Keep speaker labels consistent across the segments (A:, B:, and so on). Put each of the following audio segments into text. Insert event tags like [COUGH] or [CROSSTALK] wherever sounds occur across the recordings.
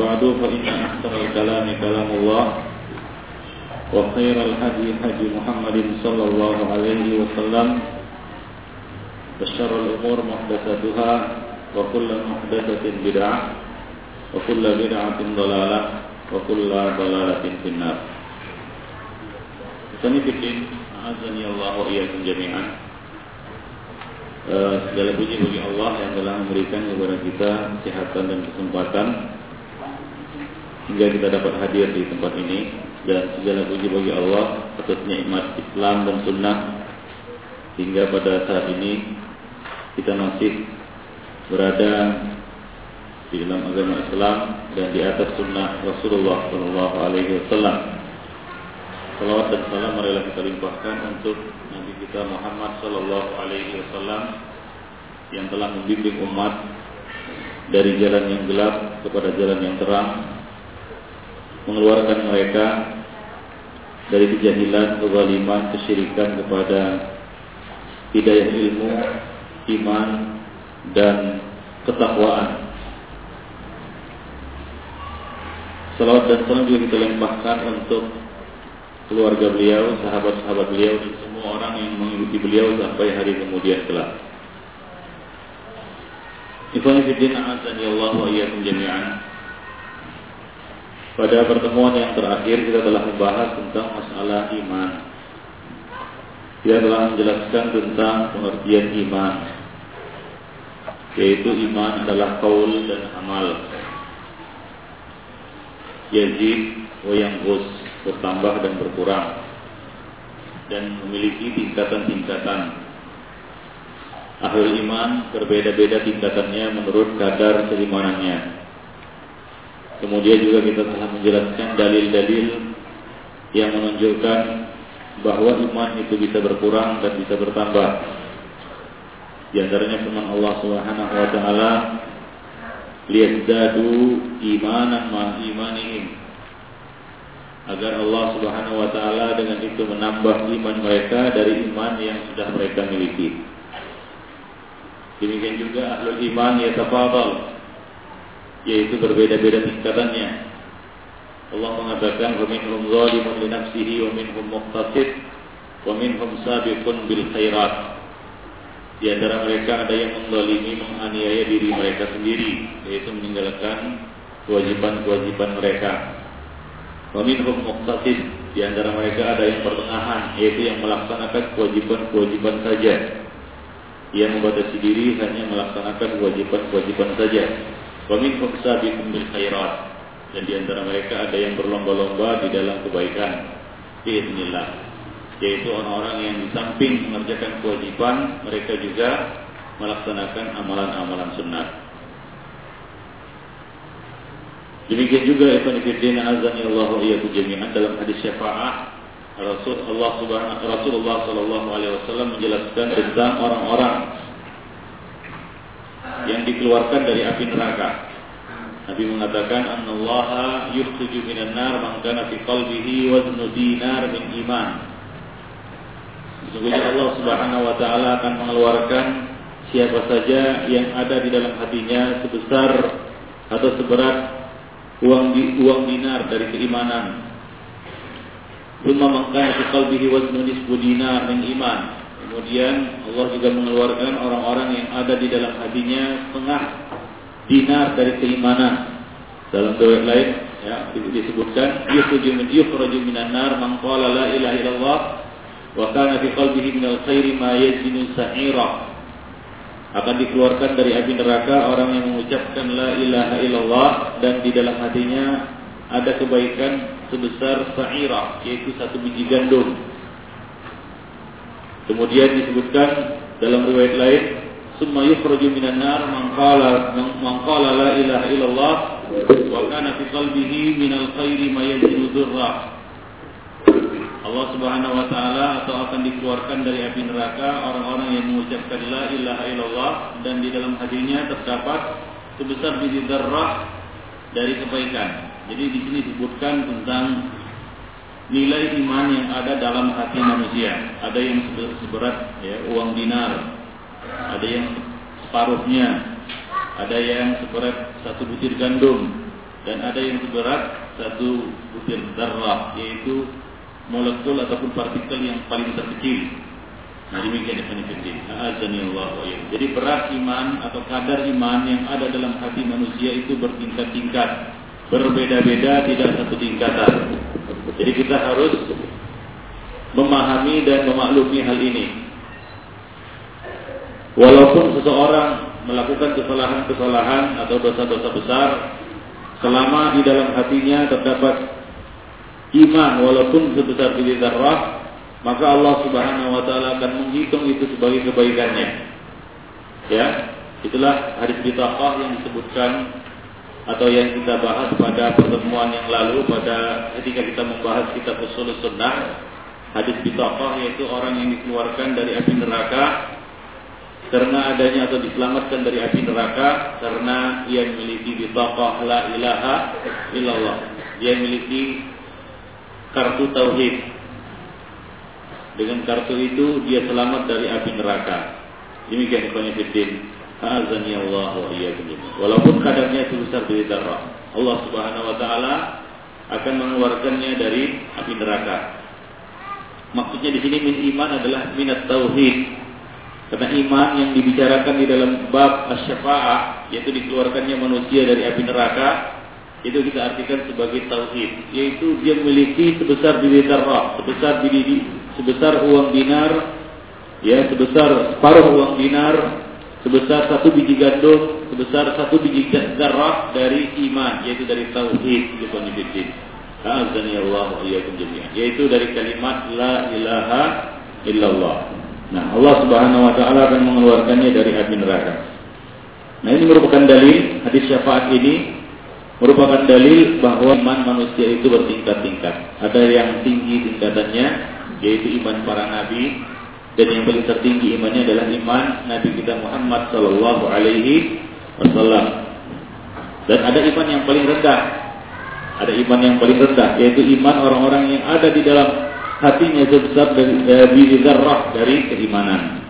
A: بعد فإن أحسن الكلام كلام الله وخير الهدي هدي محمد صلى الله عليه وسلم وشر الأمور محدثاتها وكل محدثة بدعة وكل بدعة ضلالة وكل ضلالة في النار Sani fitin, azani Allah wa iyyakum jami'an. Uh, segala puji bagi Allah yang telah memberikan kepada kita kesehatan dan kesempatan hingga kita dapat hadir di tempat ini. Dan segala puji bagi Allah atas nikmat Islam dan Sunnah. Hingga pada saat ini kita masih berada di dalam agama Islam dan di atas Sunnah Rasulullah Shallallahu Alaihi Wasallam. Salawat dan salam marilah kita limpahkan untuk Nabi kita Muhammad Sallallahu Alaihi Wasallam yang telah membimbing umat dari jalan yang gelap kepada jalan yang terang, mengeluarkan mereka dari kejahilan, kezaliman, kesyirikan kepada hidayah ilmu, iman, dan ketakwaan. Salawat dan salam juga kita limpahkan untuk keluarga beliau, sahabat-sahabat beliau dan semua orang yang mengikuti beliau sampai hari kemudian kelak. Ikhwan fillah azani Allah wa iyyakum jami'an. Pada pertemuan yang terakhir kita telah membahas tentang masalah iman. Kita telah menjelaskan tentang pengertian iman. Yaitu iman adalah kaul dan amal. Yazid wa yanqus bertambah dan berkurang dan memiliki tingkatan-tingkatan. Ahlul iman berbeda-beda tingkatannya menurut kadar keimanannya. Kemudian juga kita telah menjelaskan dalil-dalil yang menunjukkan bahwa iman itu bisa berkurang dan bisa bertambah. Di antaranya firman Allah Subhanahu wa taala, "Liyazdadu imanan ma imanihim." agar Allah Subhanahu wa taala dengan itu menambah iman mereka dari iman yang sudah mereka miliki. Demikian juga ahlul iman yatafadhal yaitu berbeda-beda tingkatannya. Allah mengatakan wa minhum zalimun li nafsihi wa minhum muqtasid wa minhum sabiqun bil khairat. Di antara mereka ada yang menzalimi, menganiaya diri mereka sendiri, yaitu meninggalkan kewajiban-kewajiban mereka Waminhum muqtasid di antara mereka ada yang pertengahan yaitu yang melaksanakan kewajiban-kewajiban saja. Yang membatasi diri hanya melaksanakan kewajiban-kewajiban saja. Waminhum sabiqun bil khairat dan di antara mereka ada yang berlomba-lomba di dalam kebaikan. Bismillah. Yaitu orang-orang yang di samping mengerjakan kewajiban, mereka juga melaksanakan amalan-amalan sunnah. Demikian juga Ibn Fiddin azani Allah iyyakum jami'an dalam hadis syafaat Subhanahu Rasulullah sallallahu alaihi wasallam menjelaskan tentang orang-orang yang dikeluarkan dari api neraka. Nabi mengatakan annallaha yukhriju minan nar man kana fi qalbihi waznu dinar min iman. Sesungguhnya Allah Subhanahu wa taala akan mengeluarkan siapa saja yang ada di dalam hatinya sebesar atau seberat uang di, uang dinar dari keimanan. Thumma man kana fi qalbihi dinar min iman. Kemudian Allah juga mengeluarkan orang-orang yang ada di dalam hatinya setengah dinar dari keimanan. Dalam riwayat lain ya disebutkan yukhruju min yukhraju minan nar man qala la ilaha illallah wa kana fi qalbihi min al-khairi ma yazinu sa'ira akan dikeluarkan dari api neraka orang yang mengucapkan la ilaha illallah dan di dalam hatinya ada kebaikan sebesar sa'ira yaitu satu biji gandum. Kemudian disebutkan dalam riwayat lain, "Summa yukhraju minan nar man qala man qala la ilaha illallah wa kana fi qalbihi min al-khairi ma yazidu dzurra Allah Subhanahu wa taala atau akan dikeluarkan dari api neraka orang-orang yang mengucapkan la ilaha illallah dan di dalam hatinya terdapat sebesar biji dzarrah dari kebaikan. Jadi di sini disebutkan tentang nilai iman yang ada dalam hati manusia. Ada yang seberat ya, uang dinar, ada yang separuhnya, ada yang seberat satu butir gandum, dan ada yang seberat satu butir darah, yaitu molekul ataupun partikel yang paling terkecil. Nah demikian definisi Allah wa Jadi berat iman atau kadar iman yang ada dalam hati manusia itu bertingkat-tingkat, berbeda-beda, tidak satu tingkatan. Jadi kita harus memahami dan memaklumi hal ini. Walaupun seseorang melakukan kesalahan-kesalahan atau dosa-dosa besar, selama di dalam hatinya terdapat iman walaupun sebesar biji zarrah, maka Allah Subhanahu wa taala akan menghitung itu sebagai kebaikannya. Ya, itulah hadis bitaqah yang disebutkan atau yang kita bahas pada pertemuan yang lalu pada ketika kita membahas kitab usul sunnah hadis bitaqah yaitu orang yang dikeluarkan dari api neraka karena adanya atau diselamatkan dari api neraka karena ia memiliki bitaqah la ilaha illallah dia memiliki kartu tauhid. Dengan kartu itu dia selamat dari api neraka. Demikian fillah. Azani Allah wa Walaupun kadarnya sebesar biji darah, Allah Subhanahu wa taala akan mengeluarkannya dari api neraka. Maksudnya di sini min iman adalah minat tauhid. Karena iman yang dibicarakan di dalam bab asy-syafa'ah yaitu dikeluarkannya manusia dari api neraka itu kita artikan sebagai tauhid, yaitu dia memiliki sebesar biji darah, sebesar biji sebesar uang dinar, ya sebesar separuh uang dinar, sebesar satu biji gandum, sebesar satu biji darah dari iman, yaitu dari tauhid, bukan bidin. Azani Allah wa iyyakum. Yaitu dari kalimat la ilaha illallah. Nah, Allah Subhanahu wa taala akan mengeluarkannya dari api neraka. Nah, ini merupakan dalil hadis syafaat ini merupakan dalil bahwa iman manusia itu bertingkat-tingkat. Ada yang tinggi tingkatannya, yaitu iman para nabi, dan yang paling tertinggi imannya adalah iman Nabi kita Muhammad Sallallahu Alaihi Wasallam. Dan ada iman yang paling rendah. Ada iman yang paling rendah, yaitu iman orang-orang yang ada di dalam hatinya sebesar dari biji zarrah dari keimanan.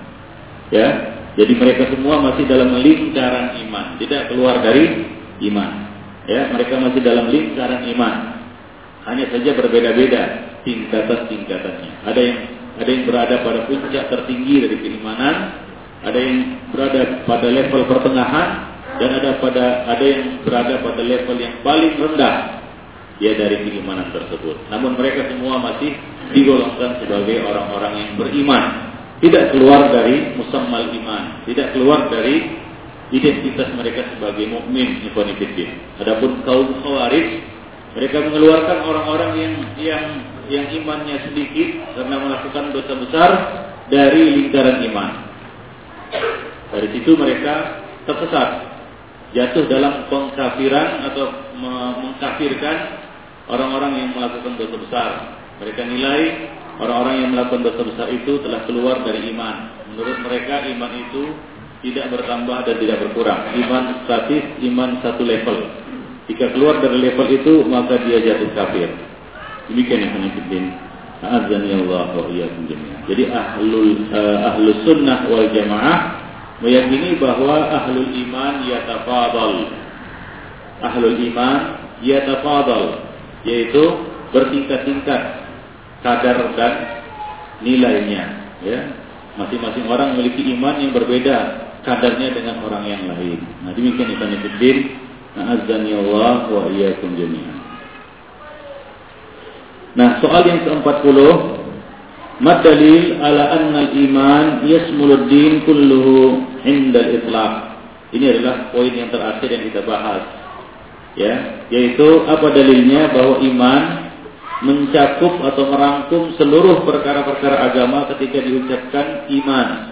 A: Ya, jadi mereka semua masih dalam lingkaran iman, tidak keluar dari iman. Ya, mereka masih dalam lingkaran iman. Hanya saja berbeda-beda tingkatan-tingkatannya. Ada yang ada yang berada pada puncak tertinggi dari keimanan, ada yang berada pada level pertengahan dan ada pada ada yang berada pada level yang paling rendah ya dari keimanan tersebut. Namun mereka semua masih digolongkan sebagai orang-orang yang beriman, tidak keluar dari musammal iman, tidak keluar dari identitas mereka sebagai mukmin ikhwanifidin. Adapun kaum khawarij mereka mengeluarkan orang-orang yang yang yang imannya sedikit karena melakukan dosa besar dari lingkaran iman. Dari situ mereka tersesat, jatuh dalam pengkafiran atau mengkafirkan orang-orang yang melakukan dosa besar. Mereka nilai orang-orang yang melakukan dosa besar itu telah keluar dari iman. Menurut mereka iman itu tidak bertambah dan tidak berkurang. Iman statis, iman satu level. Jika keluar dari level itu, maka dia jatuh kafir. Demikian yang. Azan ya Allah wa iyyakum jami'an. Jadi ahlul uh, ahlus sunnah wal jamaah meyakini bahwa ahlul iman yatafadal. Ahlul iman yatafadal yaitu bertingkat-tingkat kadar dan nilainya ya masing-masing orang memiliki iman yang berbeda kadarnya dengan orang yang lain. Nah demikian Ibn Fiddin. Na'azzani Allah wa iyyakum jami'an. Nah soal yang ke-40. Mad dalil ala anna al-iman yasmulud din kulluhu itlaq. Ini adalah poin yang terakhir yang kita bahas. Ya, yaitu apa dalilnya bahwa iman mencakup atau merangkum seluruh perkara-perkara agama ketika diucapkan iman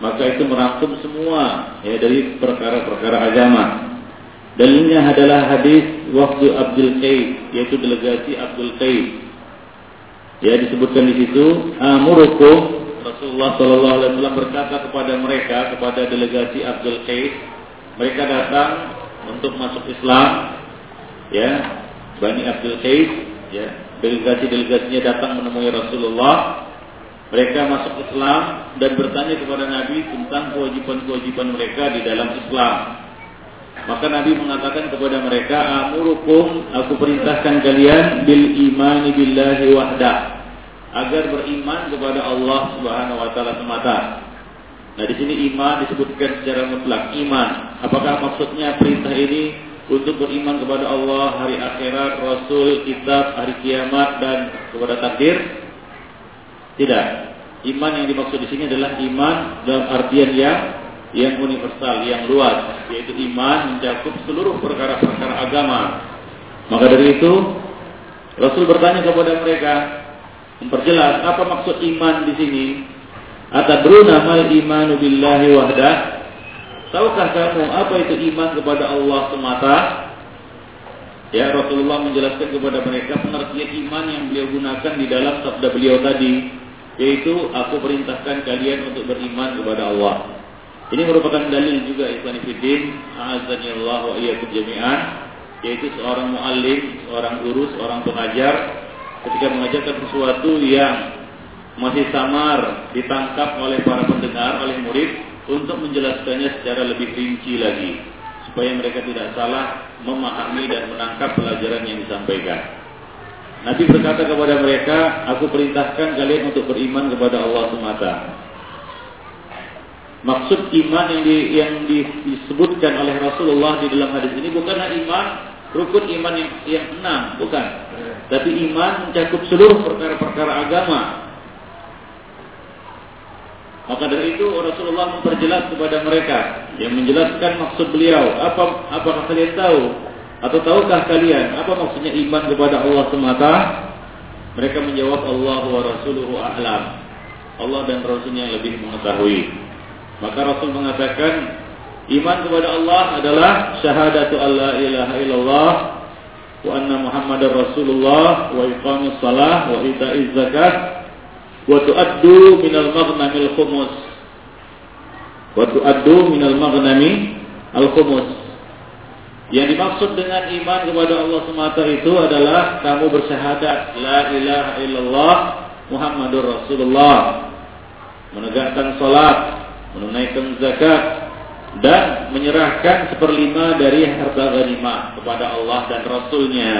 A: maka itu merangkum semua ya dari perkara-perkara agama. Dalilnya adalah hadis waktu Abdul Qais, yaitu delegasi Abdul Qais. Ya disebutkan di situ, amurukum Rasulullah Shallallahu Alaihi Wasallam berkata kepada mereka, kepada delegasi Abdul Qais, mereka datang untuk masuk Islam, ya, Bani Abdul Qais, ya, delegasi-delegasinya datang menemui Rasulullah. Mereka masuk Islam dan bertanya kepada Nabi tentang kewajiban-kewajiban mereka di dalam Islam. Maka Nabi mengatakan kepada mereka, "Amurukum, aku perintahkan kalian bil imani billahi wahda." Agar beriman kepada Allah Subhanahu wa taala semata. Nah, di sini iman disebutkan secara mutlak, iman. Apakah maksudnya perintah ini untuk beriman kepada Allah, hari akhirat, Rasul, kitab, hari kiamat dan kepada takdir? Tidak. Iman yang dimaksud di sini adalah iman dalam artian yang yang universal, yang luas, yaitu iman mencakup seluruh perkara-perkara agama. Maka dari itu, Rasul bertanya kepada mereka, memperjelas apa maksud iman di sini. Atadruna mal imanu billahi wahdah? Tahukah kamu apa itu iman kepada Allah semata? Ya Rasulullah menjelaskan kepada mereka pengertian iman yang beliau gunakan di dalam sabda beliau tadi, yaitu aku perintahkan kalian untuk beriman kepada Allah. Ini merupakan dalil juga Ikhwan Fiddin, azani Allah wa iyyakum jami'an, yaitu seorang muallim, seorang guru, seorang pengajar ketika mengajarkan sesuatu yang masih samar ditangkap oleh para pendengar, oleh murid untuk menjelaskannya secara lebih rinci lagi supaya mereka tidak salah memahami dan menangkap pelajaran yang disampaikan. Nabi berkata kepada mereka, aku perintahkan kalian untuk beriman kepada Allah semata. Maksud iman yang, di, yang disebutkan oleh Rasulullah di dalam hadis ini bukanlah iman rukun iman yang, yang enam, bukan. Tapi iman mencakup seluruh perkara-perkara agama. Maka dari itu Rasulullah memperjelas kepada mereka yang menjelaskan maksud beliau. Apa apakah kalian tahu atau tahukah kalian apa maksudnya iman kepada Allah semata? Mereka menjawab Allah wa rasuluhu a'lam. Allah dan Rasulnya yang lebih mengetahui. Maka Rasul mengatakan iman kepada Allah adalah syahadatu alla ilaha illallah wa anna muhammadar rasulullah wa iqamis salah wa ita'iz zakat wa tu'addu minal maghnamil khumus. Wa tu'addu minal maghnami al khumus. Yang dimaksud dengan iman kepada Allah semata itu adalah kamu bersyahadat la ilaha illallah Muhammadur Rasulullah. Menegakkan salat menunaikan zakat dan menyerahkan seperlima dari harta ghanimah kepada Allah dan Rasulnya.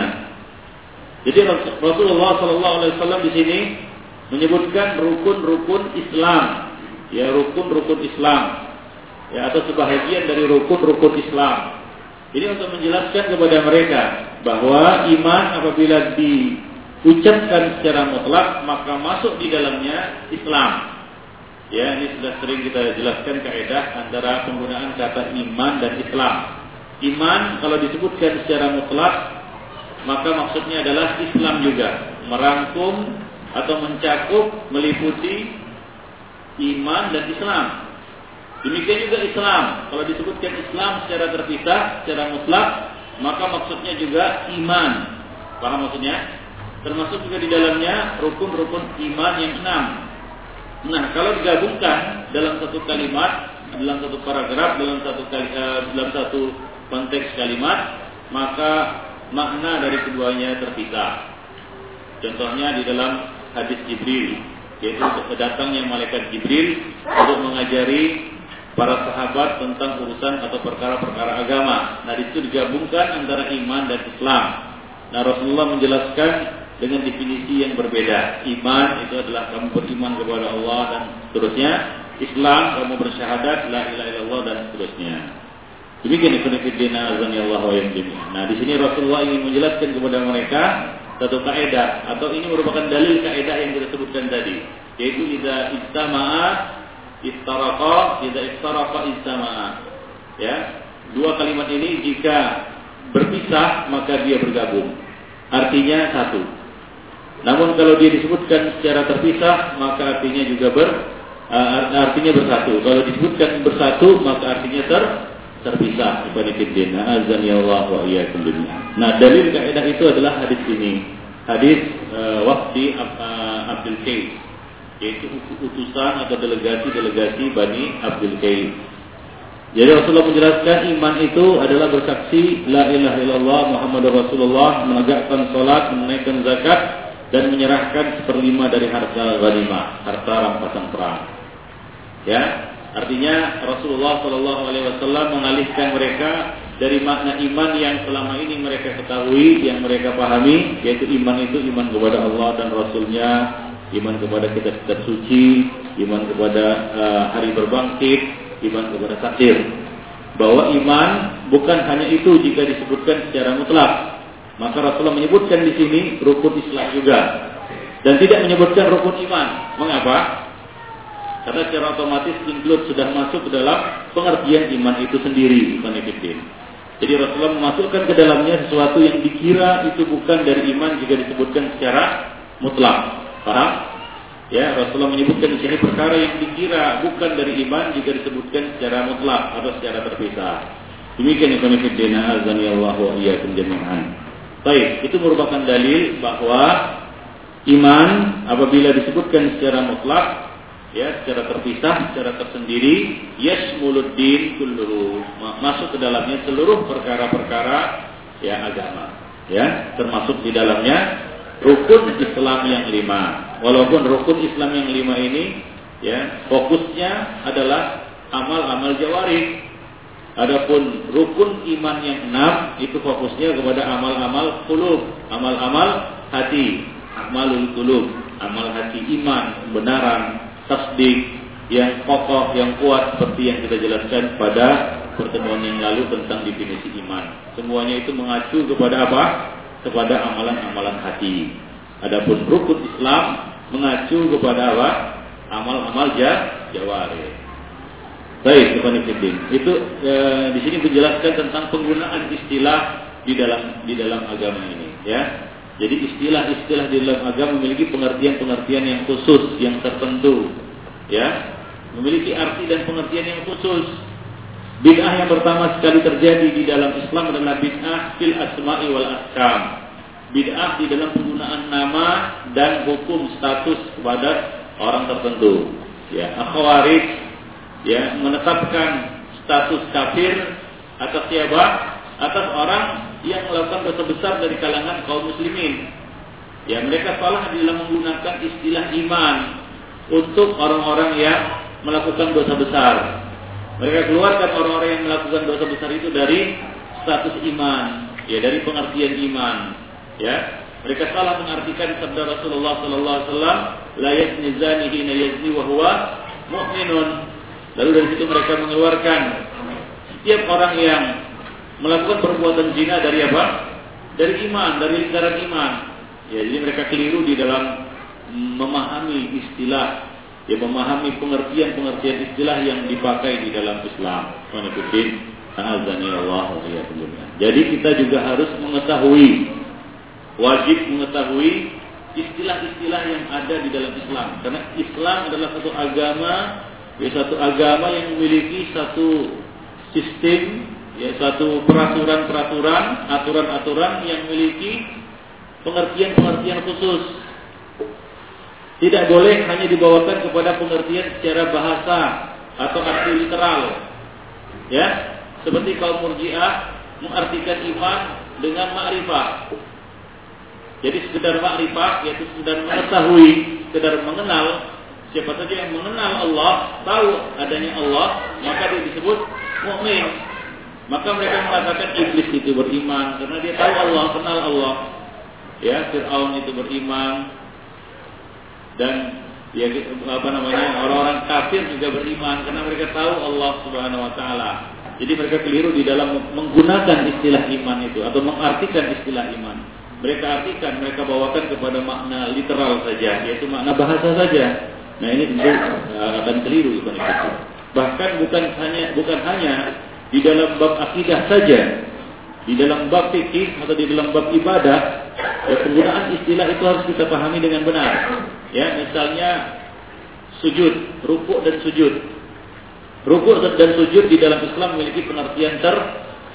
A: Jadi Rasulullah Shallallahu Alaihi Wasallam di sini menyebutkan rukun-rukun Islam, ya rukun-rukun Islam, ya atau sebahagian dari rukun-rukun Islam. Ini untuk menjelaskan kepada mereka bahwa iman apabila diucapkan secara mutlak maka masuk di dalamnya Islam. Ya, ini sudah sering kita jelaskan kaidah antara penggunaan kata iman dan Islam. Iman kalau disebutkan secara mutlak maka maksudnya adalah Islam juga, merangkum atau mencakup meliputi iman dan Islam. Demikian juga Islam. Kalau disebutkan Islam secara terpisah, secara mutlak, maka maksudnya juga iman. Paham maksudnya? Termasuk juga di dalamnya rukun-rukun iman yang enam. Nah, kalau digabungkan dalam satu kalimat, dalam satu paragraf, dalam satu kali, uh, dalam satu konteks kalimat, maka makna dari keduanya terpisah. Contohnya di dalam hadis Jibril, yaitu datangnya malaikat Jibril untuk mengajari para sahabat tentang urusan atau perkara-perkara agama. Nah, di situ digabungkan antara iman dan Islam. Nah, Rasulullah menjelaskan dengan definisi yang berbeda. Iman itu adalah kamu beriman kepada Allah dan seterusnya. Islam kamu bersyahadat la ilaha illallah dan seterusnya. Demikian ikhwanifidina azanillahu wa Nah, di sini Rasulullah ingin menjelaskan kepada mereka satu kaidah atau ini merupakan dalil kaidah yang kita sebutkan tadi, yaitu idza istama'a istaraqa, idza istaraqa istama'a. Ya. Dua kalimat ini jika berpisah maka dia bergabung. Artinya satu. Namun kalau dia disebutkan secara terpisah maka artinya juga ber uh, artinya bersatu. Kalau disebutkan bersatu maka artinya ter terpisah ibadikiddin. Azan ya Allah wa Nah, dalil kaidah itu adalah hadis ini. Hadis uh, Waqti uh, Abdul Qais yaitu utusan atau delegasi-delegasi Bani Abdul Qais. Jadi Rasulullah menjelaskan iman itu adalah bersaksi la ilaha illallah Muhammadur Rasulullah, menegakkan salat, menunaikan zakat dan menyerahkan seperlima dari harta ghanimah, harta rampasan perang. Ya, artinya Rasulullah Shallallahu Alaihi Wasallam mengalihkan mereka dari makna iman yang selama ini mereka ketahui, yang mereka pahami, yaitu iman itu iman kepada Allah dan Rasulnya, iman kepada kitab-kitab suci, iman kepada uh, hari berbangkit, iman kepada takdir. Bahwa iman bukan hanya itu jika disebutkan secara mutlak, maka Rasulullah menyebutkan di sini rukun Islam juga dan tidak menyebutkan rukun iman. Mengapa? Karena secara otomatis include sudah masuk ke dalam pengertian iman itu sendiri, itu. Jadi Rasulullah memasukkan ke dalamnya sesuatu yang dikira itu bukan dari iman jika disebutkan secara mutlak. Paham? Ya, Rasulullah menyebutkan di sini perkara yang dikira bukan dari iman jika disebutkan secara mutlak atau secara terpisah. Demikian yang kami azani Allah wa iyyakum jami'an. Baik, itu merupakan dalil bahwa iman apabila disebutkan secara mutlak ya secara terpisah, secara tersendiri, yasmuluddin kulluhu. Masuk ke dalamnya seluruh perkara-perkara ya agama. Ya, termasuk di dalamnya rukun Islam yang lima. Walaupun rukun Islam yang lima ini ya fokusnya adalah amal-amal jawarih Adapun rukun iman yang enam itu fokusnya kepada amal-amal kulub, amal-amal hati, amalul kulub, amal hati iman, kebenaran, tasdik yang kokoh, yang kuat seperti yang kita jelaskan pada pertemuan yang lalu tentang definisi iman. Semuanya itu mengacu kepada apa? Kepada amalan-amalan hati. Adapun rukun Islam mengacu kepada apa? Amal-amal jawari. Baik, Ibn Itu e, di sini menjelaskan tentang penggunaan istilah di dalam di dalam agama ini, ya. Jadi istilah-istilah di dalam agama memiliki pengertian-pengertian yang khusus, yang tertentu, ya. Memiliki arti dan pengertian yang khusus. Bid'ah yang pertama sekali terjadi di dalam Islam adalah bid'ah fil asma'i wal ahkam. Bid'ah di dalam penggunaan nama dan hukum status kepada orang tertentu. Ya, akhwarij ya menetapkan status kafir atas siapa? Atas orang yang melakukan dosa besar dari kalangan kaum muslimin. Ya mereka salah dalam menggunakan istilah iman untuk orang-orang yang melakukan dosa besar. Mereka keluarkan orang-orang yang melakukan dosa besar itu dari status iman, ya dari pengertian iman, ya. Mereka salah mengartikan sabda Rasulullah sallallahu alaihi wasallam, la yazni hina yazni wa huwa mu'minun. Lalu dari situ mereka mengeluarkan setiap orang yang melakukan perbuatan zina dari apa? Dari iman, dari lingkaran iman. Ya, jadi mereka keliru di dalam memahami istilah, ya memahami pengertian-pengertian istilah yang dipakai di dalam Islam. Jadi kita juga harus mengetahui, wajib mengetahui istilah-istilah yang ada di dalam Islam. Karena Islam adalah satu agama ya satu agama yang memiliki satu sistem ya satu peraturan-peraturan aturan-aturan yang memiliki pengertian-pengertian khusus. Tidak boleh hanya dibawakan kepada pengertian secara bahasa atau arti literal. Ya seperti kaum murjiah mengartikan iman dengan ma'rifah. Jadi sekedar ma'rifah yaitu sekedar mengetahui sekedar mengenal Siapa saja yang mengenal Allah, tahu adanya Allah, maka dia disebut mukmin. Maka mereka mengatakan iblis itu beriman karena dia tahu Allah, kenal Allah. Ya, Fir'aun itu beriman dan ya apa namanya orang-orang kafir juga beriman karena mereka tahu Allah Subhanahu wa taala. Jadi mereka keliru di dalam menggunakan istilah iman itu atau mengartikan istilah iman. Mereka artikan, mereka bawakan kepada makna literal saja, yaitu makna bahasa saja. Nah ini tentu uh, akan keliru itu. Bahkan bukan hanya bukan hanya di dalam bab akidah saja, di dalam bab fikih atau di dalam bab ibadah, ya, penggunaan istilah itu harus kita pahami dengan benar. Ya, misalnya sujud, rukuk dan sujud. Rukuk dan sujud di dalam Islam memiliki pengertian ter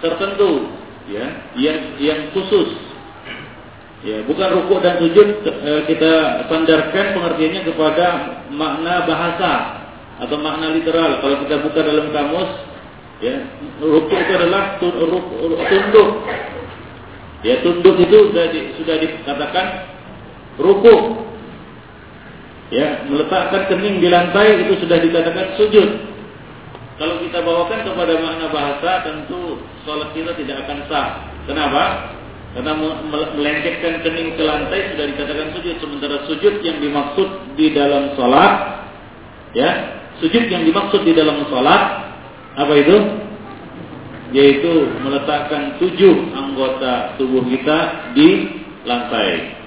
A: tertentu, ya, yang yang khusus. Ya, bukan rukuk dan sujud eh, kita sandarkan pengertiannya kepada makna bahasa atau makna literal. Kalau kita buka dalam kamus, ya, rukuk itu adalah tunduk. Ya, tunduk itu sudah di, sudah dikatakan rukuk. Ya, meletakkan kening di lantai itu sudah dikatakan sujud. Kalau kita bawakan kepada makna bahasa, tentu sholat kita tidak akan sah. Kenapa? Karena melengketkan kening ke lantai sudah dikatakan sujud. Sementara sujud yang dimaksud di dalam sholat, ya, Sujud yang dimaksud di dalam sholat apa itu? Yaitu meletakkan tujuh anggota tubuh kita di lantai.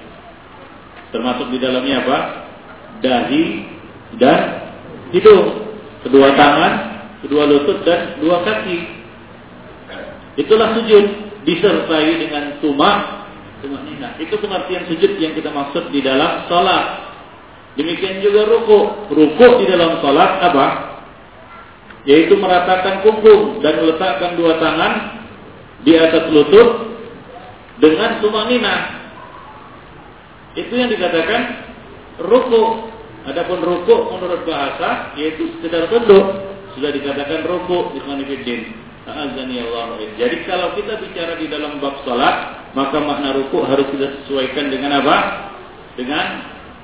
A: Termasuk di dalamnya apa? Dahi dan hidung, kedua tangan, kedua lutut dan dua kaki. Itulah sujud disertai dengan tumak nina. Itu pengertian sujud yang kita maksud di dalam sholat. Demikian juga ruku. Ruku di dalam sholat apa? Yaitu meratakan punggung dan meletakkan dua tangan di atas lutut dengan tumanina. Itu yang dikatakan ruku. Adapun ruku menurut bahasa yaitu sekedar tunduk. Sudah dikatakan ruku. Allah. Jadi kalau kita bicara di dalam bab sholat, maka makna ruku harus kita sesuaikan dengan apa? Dengan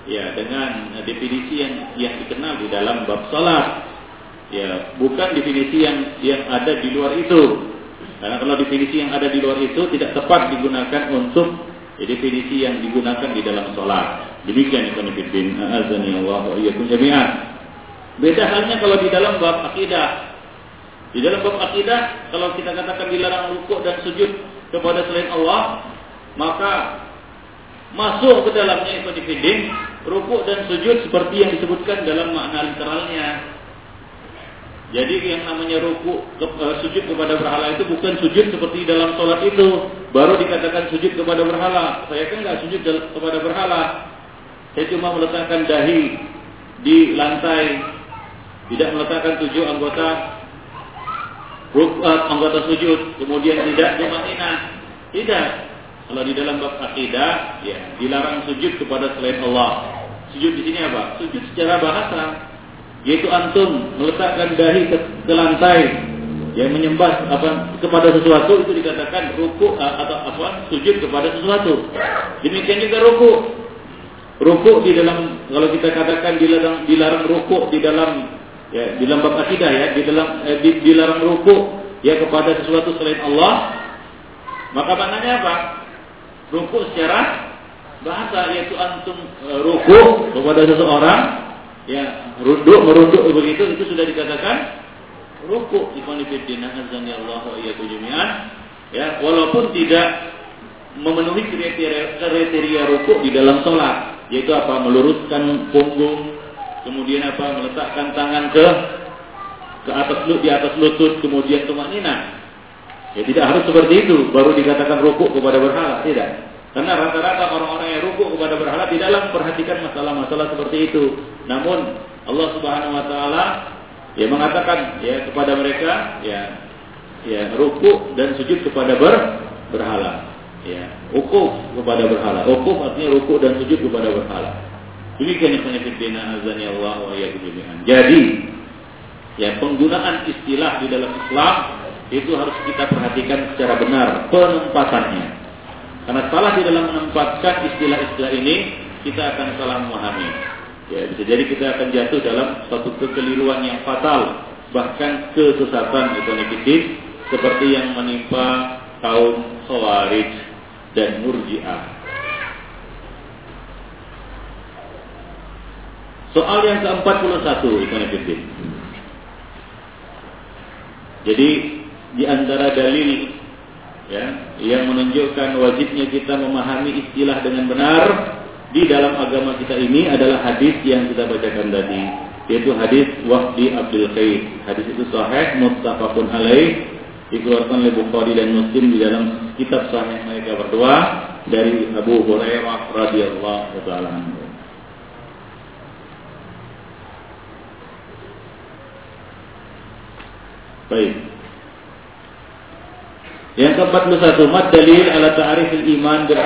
A: ya dengan definisi yang yang dikenal di dalam bab salat. Ya bukan definisi yang yang ada di luar itu. Karena kalau definisi yang ada di luar itu tidak tepat digunakan untuk ya, definisi yang digunakan di dalam salat. Demikian itu nifidin azani Allah wa iyyakum beda halnya kalau di dalam bab akidah di dalam bab akidah kalau kita katakan dilarang rukuk dan sujud kepada selain Allah maka masuk ke dalamnya ibadifidin rukuk dan sujud seperti yang disebutkan dalam makna literalnya. Jadi yang namanya rukuk ke, uh, sujud kepada berhala itu bukan sujud seperti dalam sholat itu. Baru dikatakan sujud kepada berhala. Saya kan nggak sujud kepada berhala. Saya cuma meletakkan dahi di lantai, tidak meletakkan tujuh anggota rukuk, anggota sujud, kemudian tidak tumanina. Tidak, kalau di dalam bab akidah, ya dilarang sujud kepada selain Allah. Sujud di sini apa? Sujud secara bahasa, yaitu antum meletakkan dahi ke, ke lantai, yang menyembah apa kepada sesuatu itu dikatakan ruku atau apa sujud kepada sesuatu. Demikian juga ruku. Ruku di dalam kalau kita katakan dilarang dilarang ruku di dalam ya di dalam bab akidah ya di dalam eh, di, dilarang ruku ya kepada sesuatu selain Allah maka maknanya apa? ruku secara bahasa yaitu antum e, ruku kepada seseorang ya runduk merunduk begitu itu sudah dikatakan ruku. Ikhwanifidin azan ya Allah wa jami'an. Ya walaupun tidak memenuhi kriteria kriteria ruku di dalam sholat yaitu apa? Meluruskan punggung kemudian apa meletakkan tangan ke ke atas di atas lutut kemudian tumak nina Ya tidak harus seperti itu baru dikatakan rukuk kepada berhala, tidak. Karena rata-rata orang-orang yang rukuk kepada berhala tidaklah memperhatikan masalah-masalah seperti itu. Namun Allah Subhanahu wa taala ya mengatakan ya kepada mereka ya ya rukuk dan sujud kepada ber, berhala. Ya, ukuf kepada berhala. Ukuf artinya rukuk dan sujud kepada berhala. Demikian yang penyakit dina azani Allah wa Jadi ya penggunaan istilah di dalam Islam itu harus kita perhatikan secara benar penempatannya. Karena salah di dalam menempatkan istilah-istilah ini, kita akan salah memahami. Ya, bisa jadi kita akan jatuh dalam suatu kekeliruan yang fatal, bahkan kesesatan negatif, seperti yang menimpa kaum Khawarij dan Murji'ah. Soal yang ke-41 itu negatif. Jadi di antara dalil ya yang menunjukkan wajibnya kita memahami istilah dengan benar di dalam agama kita ini adalah hadis yang kita bacakan tadi yaitu hadis Wahdi Abdul Khair. Hadis itu sahih muttafaqun alaih dikeluarkan oleh Bukhari dan Muslim di dalam kitab sahih mereka berdua dari Abu Hurairah radhiyallahu taala anhu. Baik. Yang ke-41 mad dalil ala ta'rif al-iman bil,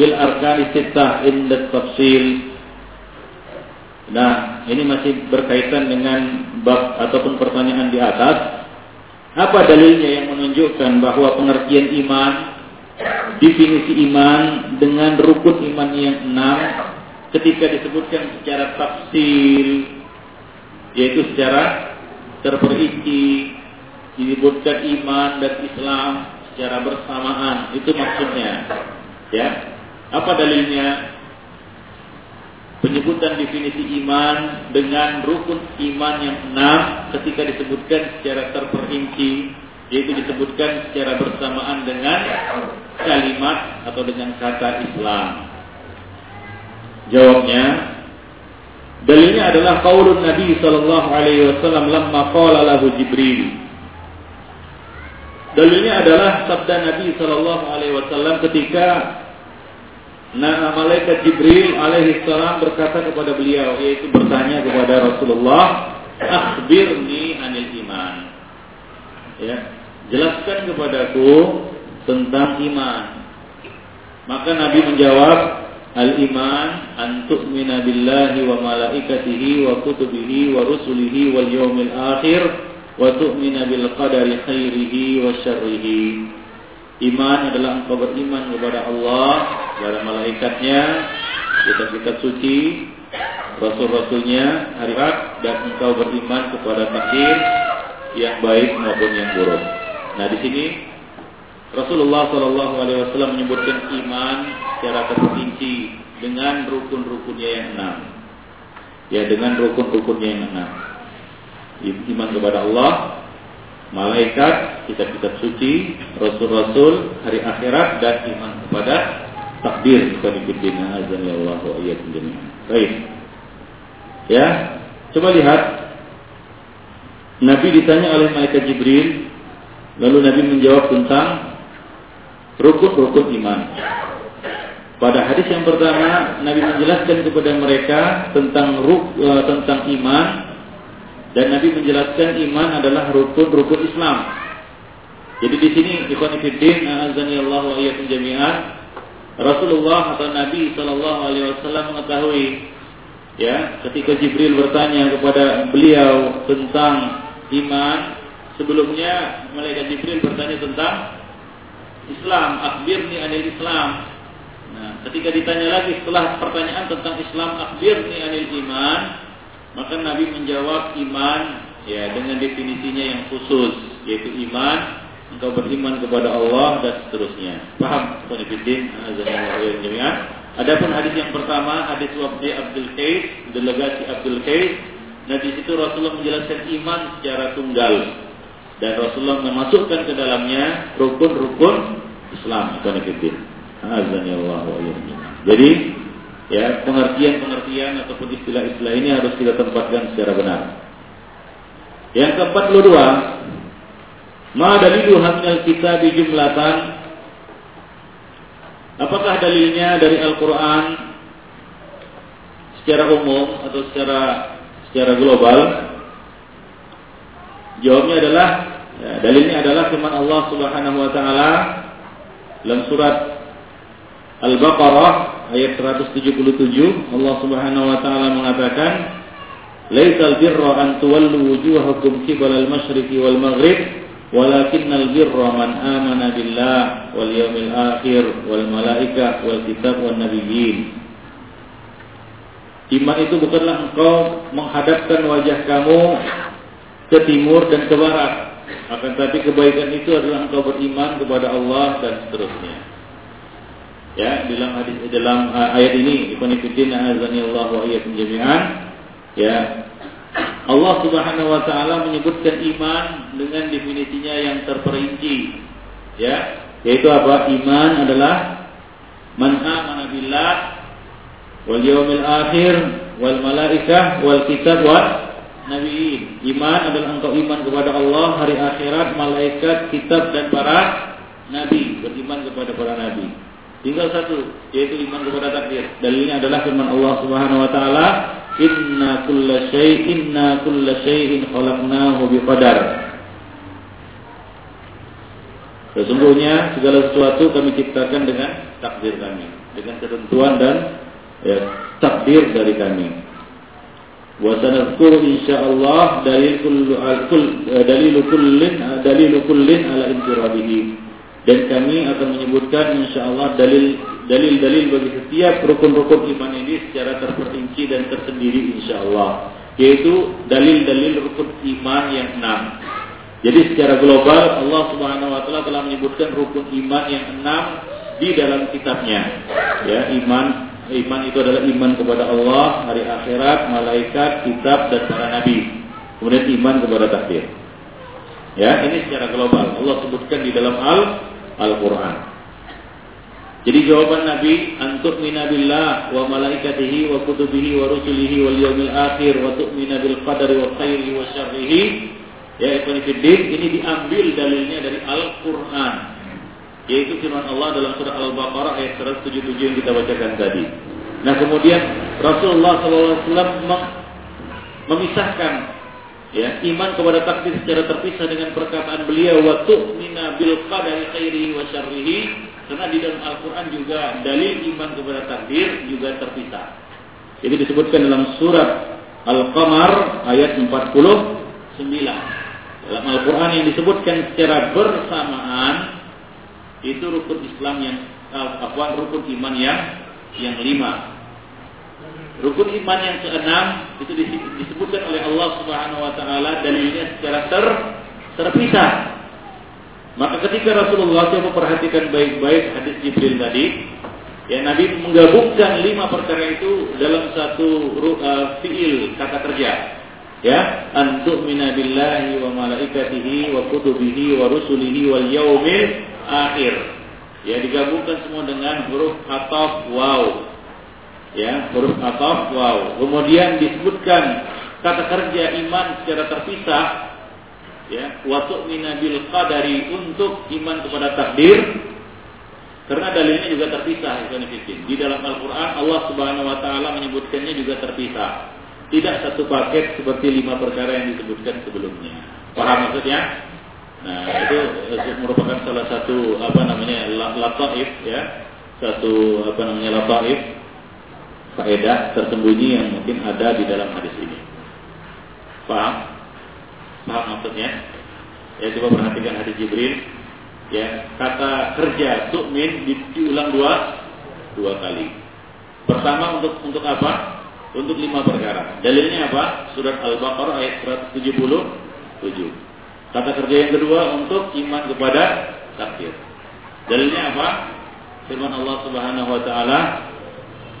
A: bil arkan sittah inda tafsil. Nah, ini masih berkaitan dengan bab ataupun pertanyaan di atas. Apa dalilnya yang menunjukkan bahwa pengertian iman, definisi iman dengan rukun iman yang enam ketika disebutkan secara tafsil, yaitu secara terperinci, disebutkan iman dan Islam secara bersamaan. Itu maksudnya. Ya. Apa dalilnya? Penyebutan definisi iman dengan rukun iman yang enam ketika disebutkan secara terperinci yaitu disebutkan secara bersamaan dengan kalimat atau dengan kata Islam. Jawabnya dalilnya adalah qaulun Nabi sallallahu alaihi wasallam lamma qala lahu Jibril Dalilnya adalah sabda Nabi Shallallahu Alaihi Wasallam ketika Nah, malaikat Jibril alaihi salam berkata kepada beliau yaitu bertanya kepada Rasulullah, "Akhbirni anil iman." Ya, jelaskan kepadaku tentang iman. Maka Nabi menjawab, "Al-iman an tu'mina billahi wa malaikatihi wa kutubihi wa rusulihi wal yawmil akhir qadari khairihi wa syarrihi. Iman adalah engkau beriman kepada Allah, kepada malaikatnya, kitab-kitab suci, rasul-rasulnya, hari dan engkau beriman kepada takdir yang baik maupun yang buruk. Nah, di sini Rasulullah Shallallahu alaihi wasallam menyebutkan iman secara terperinci dengan rukun-rukunnya yang enam. Ya, dengan rukun-rukunnya yang enam iman kepada Allah, malaikat, kitab-kitab suci, rasul-rasul, hari akhirat dan iman kepada takdir Qanifiddina azan ya Allah wa. Baik. Ya, coba lihat Nabi ditanya oleh malaikat Jibril, lalu Nabi menjawab tentang rukun-rukun iman. Pada hadis yang pertama, Nabi menjelaskan kepada mereka tentang ruk, uh, tentang iman dan Nabi menjelaskan iman adalah rukun-rukun Islam. Jadi di sini ikhwan fillah azani Allah wa iyyakum jami'an Rasulullah atau Nabi sallallahu alaihi wasallam mengetahui ya ketika Jibril bertanya kepada beliau tentang iman sebelumnya malaikat Jibril bertanya tentang Islam akhbirni anil Islam nah ketika ditanya lagi setelah pertanyaan tentang Islam akhbirni anil iman maka Nabi menjawab iman ya dengan definisinya yang khusus yaitu iman engkau beriman kepada Allah dan seterusnya. Paham? Jami'an. Adapun hadis yang pertama, hadis Wabdi Abdul Qais, delegasi Abdul Qais, nah di situ Rasulullah menjelaskan iman secara tunggal dan Rasulullah memasukkan ke dalamnya rukun-rukun Islam. Allah Jadi ya pengertian-pengertian ataupun istilah-istilah ini harus kita tempatkan secara benar. Yang keempat dua, ma dalilu hamil kita di jumlatan Apakah dalilnya dari Al-Quran secara umum atau secara secara global? Jawabnya adalah ya, dalilnya adalah firman Allah Subhanahu wa taala dalam surat Al-Baqarah ayat 177 Allah Subhanahu wa taala mengatakan Laisal birra an tuwallu wujuhakum qibala al-masyriqi wal maghrib walakinnal birra man amana billah wal yawmil akhir wal malaika wal kitab wan nabiyyin. Iman itu bukanlah engkau menghadapkan wajah kamu ke timur dan ke barat. Akan tapi kebaikan itu adalah engkau beriman kepada Allah dan seterusnya ya dalam hadis dalam uh, ayat ini ibn azani Allah wa iyyakum jami'an. Ya. Allah Subhanahu wa taala menyebutkan iman dengan definisinya yang terperinci. Ya yaitu apa? Iman adalah man amana billah wal yaumil akhir wal malaikah wal kitab wal nabiin iman adalah engkau iman kepada Allah hari akhirat malaikat kitab dan para nabi. Beriman kepada para nabi Tinggal satu, yaitu iman kepada takdir. Dalilnya adalah firman Allah Subhanahu wa taala, "Inna kulla syai'in inna kulla syai'in khalaqnahu biqadar." Sesungguhnya segala sesuatu kami ciptakan dengan takdir kami, dengan ketentuan dan ya, takdir dari kami. Wa sanadkuru insyaallah dalil kullu dalil kullin dalil kullin ala infiradihi dan kami akan menyebutkan insya Allah dalil dalil-dalil bagi setiap rukun-rukun iman ini secara terperinci dan tersendiri insya Allah yaitu dalil-dalil rukun iman yang enam. Jadi secara global Allah Subhanahu wa taala telah menyebutkan rukun iman yang enam di dalam kitabnya. Ya, iman iman itu adalah iman kepada Allah, hari akhirat, malaikat, kitab dan para nabi. Kemudian iman kepada takdir. Ya, ini secara global. Allah sebutkan di dalam Al Al-Quran. Jadi jawaban Nabi antuk minabillah wa malaikatihi wa kutubihi wa rusulihi wal yaumil akhir wa tu'mina bil qadari wa khairihi wa syarrihi ya ikhwan ini diambil dalilnya dari Al-Qur'an yaitu firman Allah dalam surah Al-Baqarah ayat 177 yang kita bacakan tadi. Nah, kemudian Rasulullah SAW memisahkan ya iman kepada takdir secara terpisah dengan perkataan beliau wa tu'mina bil qadari khairihi wa syarrihi karena di dalam Al-Qur'an juga dalil iman kepada takdir juga terpisah. Ini disebutkan dalam surat Al-Qamar ayat 49. Dalam Al-Qur'an yang disebutkan secara bersamaan itu rukun Islam yang apa rukun iman yang yang lima Rukun iman yang keenam itu disebutkan oleh Allah Subhanahu wa taala dalilnya secara ter terpisah. Maka ketika Rasulullah coba perhatikan baik-baik hadis Jibril tadi, ya Nabi menggabungkan lima perkara itu dalam satu uh, fiil kata kerja. Ya, antuk minabillahi wa malaikatihi wa kutubihi wa rusulihi wal yaumil akhir. Ya digabungkan semua dengan huruf ataf waw ya huruf ataf wow kemudian disebutkan kata kerja iman secara terpisah ya waktu minabil qadari untuk iman kepada takdir. Karena dalilnya juga terpisah di dalam Al-Qur'an Allah Subhanahu wa taala menyebutkannya juga terpisah. Tidak satu paket seperti lima perkara yang disebutkan sebelumnya. Paham maksudnya? Nah itu merupakan salah satu apa namanya lataif ya. Satu apa namanya lataif faedah tersembunyi yang mungkin ada di dalam hadis ini. Paham? Paham maksudnya? Ya coba perhatikan hadis Jibril. Ya kata kerja tu'min di, diulang dua dua kali. Pertama untuk untuk apa? Untuk lima perkara. Dalilnya apa? Surat Al-Baqarah ayat 177. Kata kerja yang kedua untuk iman kepada takdir. Dalilnya apa? Firman Allah Subhanahu wa taala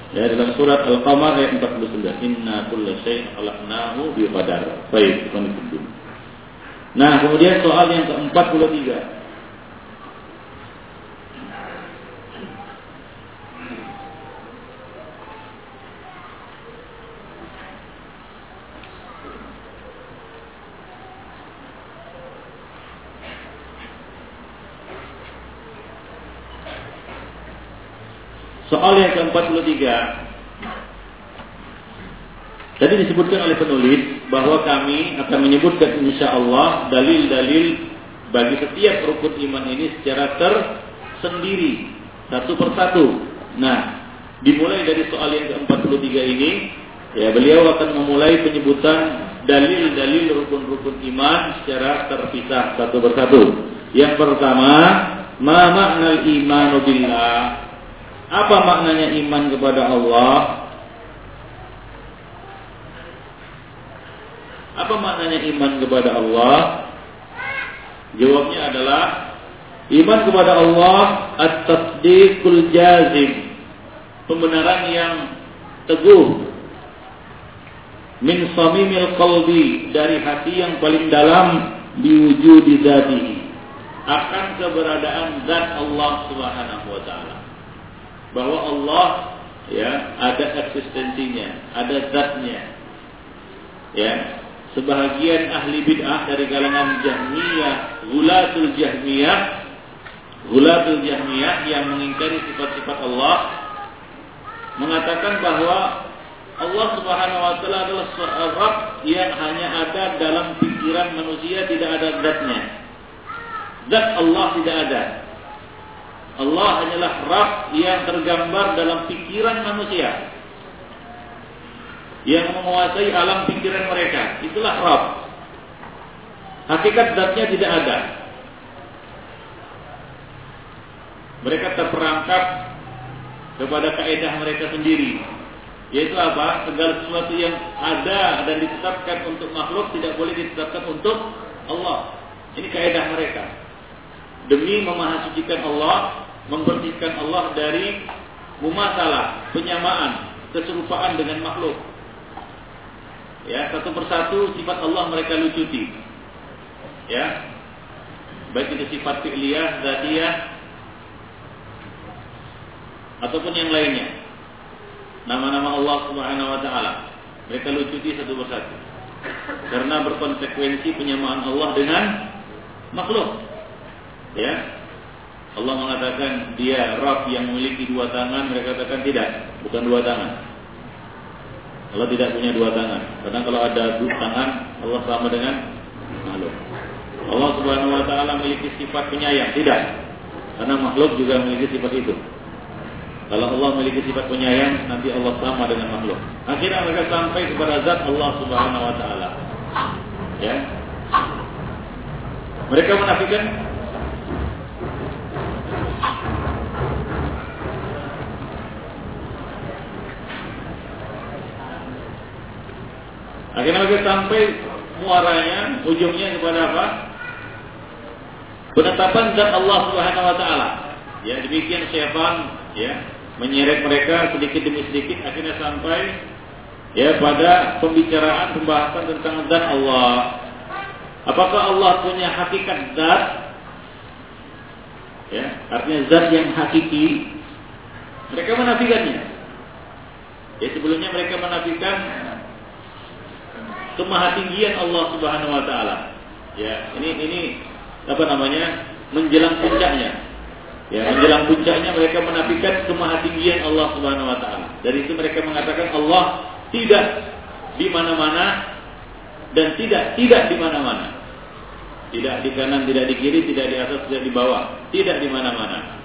A: Ya dalam surat Al-Qamar ayat 49. Inna kulla syai'in khalaqnahu bi qadar. Baik, itu Nah, kemudian soal yang ke-43. Soal yang ke-43 Tadi disebutkan oleh penulis bahwa kami akan menyebutkan insya Allah dalil-dalil bagi setiap rukun iman ini secara tersendiri satu persatu. Nah, dimulai dari soal yang ke-43 ini, ya beliau akan memulai penyebutan dalil-dalil rukun-rukun iman secara terpisah satu persatu. Yang pertama, ma ma'nal imanu billah apa maknanya iman kepada Allah? Apa maknanya iman kepada Allah? Jawabnya adalah iman kepada Allah at-tasdiqul jazim. Pembenaran yang teguh min samimil qalbi dari hati yang paling dalam diwujudi dzatihi akan keberadaan zat Allah Subhanahu wa taala bahwa Allah ya ada eksistensinya, ada zatnya. Ya, sebahagian ahli bid'ah dari kalangan Jahmiyah, Gulatul Jahmiyah, Gulatul Jahmiyah yang mengingkari sifat-sifat Allah mengatakan bahwa Allah Subhanahu wa taala adalah Rabb yang hanya ada dalam pikiran manusia, tidak ada zatnya. Zat Allah tidak ada. Allah hanyalah Rabb yang tergambar dalam pikiran manusia. Yang menguasai alam pikiran mereka. Itulah Rabb. Hakikat zatnya tidak ada. Mereka terperangkap kepada kaidah mereka sendiri. Yaitu apa? Segala sesuatu yang ada dan ditetapkan untuk makhluk tidak boleh ditetapkan untuk Allah. Ini kaidah mereka. Demi memahasucikan Allah, membersihkan Allah dari mumasalah, penyamaan, keserupaan dengan makhluk. Ya, satu persatu sifat Allah mereka lucuti. Ya. Baik itu sifat fi'liyah, zatiyah ataupun yang lainnya. Nama-nama Allah Subhanahu wa taala. Mereka lucuti satu persatu. Karena berkonsekuensi penyamaan Allah dengan makhluk. Ya, Allah mengatakan dia Rabb yang memiliki dua tangan, mereka katakan tidak, bukan dua tangan. Allah tidak punya dua tangan. Karena kalau ada dua tangan, Allah sama dengan makhluk. Allah Subhanahu wa taala memiliki sifat penyayang, tidak. Karena makhluk juga memiliki sifat itu. Kalau Allah memiliki sifat penyayang, nanti Allah sama dengan makhluk. Akhirnya mereka sampai kepada zat Allah Subhanahu wa taala. Ya. Mereka menafikan Akhirnya mereka sampai muaranya, ujungnya kepada apa? Penetapan zat Allah Subhanahu wa taala. Ya, demikian syaitan ya, menyeret mereka sedikit demi sedikit akhirnya sampai ya pada pembicaraan pembahasan tentang zat Allah. Apakah Allah punya hakikat zat? Ya, artinya zat yang hakiki. Mereka menafikannya. Ya sebelumnya mereka menafikan kemahatinggian Allah Subhanahu wa taala. Ya, ini ini apa namanya? menjelang puncaknya. Ya, menjelang puncaknya mereka menafikan kemahatinggian Allah Subhanahu wa taala. Dari itu mereka mengatakan Allah tidak di mana-mana dan tidak tidak di mana-mana. Tidak di kanan, tidak di kiri, tidak di atas, tidak di bawah, tidak di mana-mana.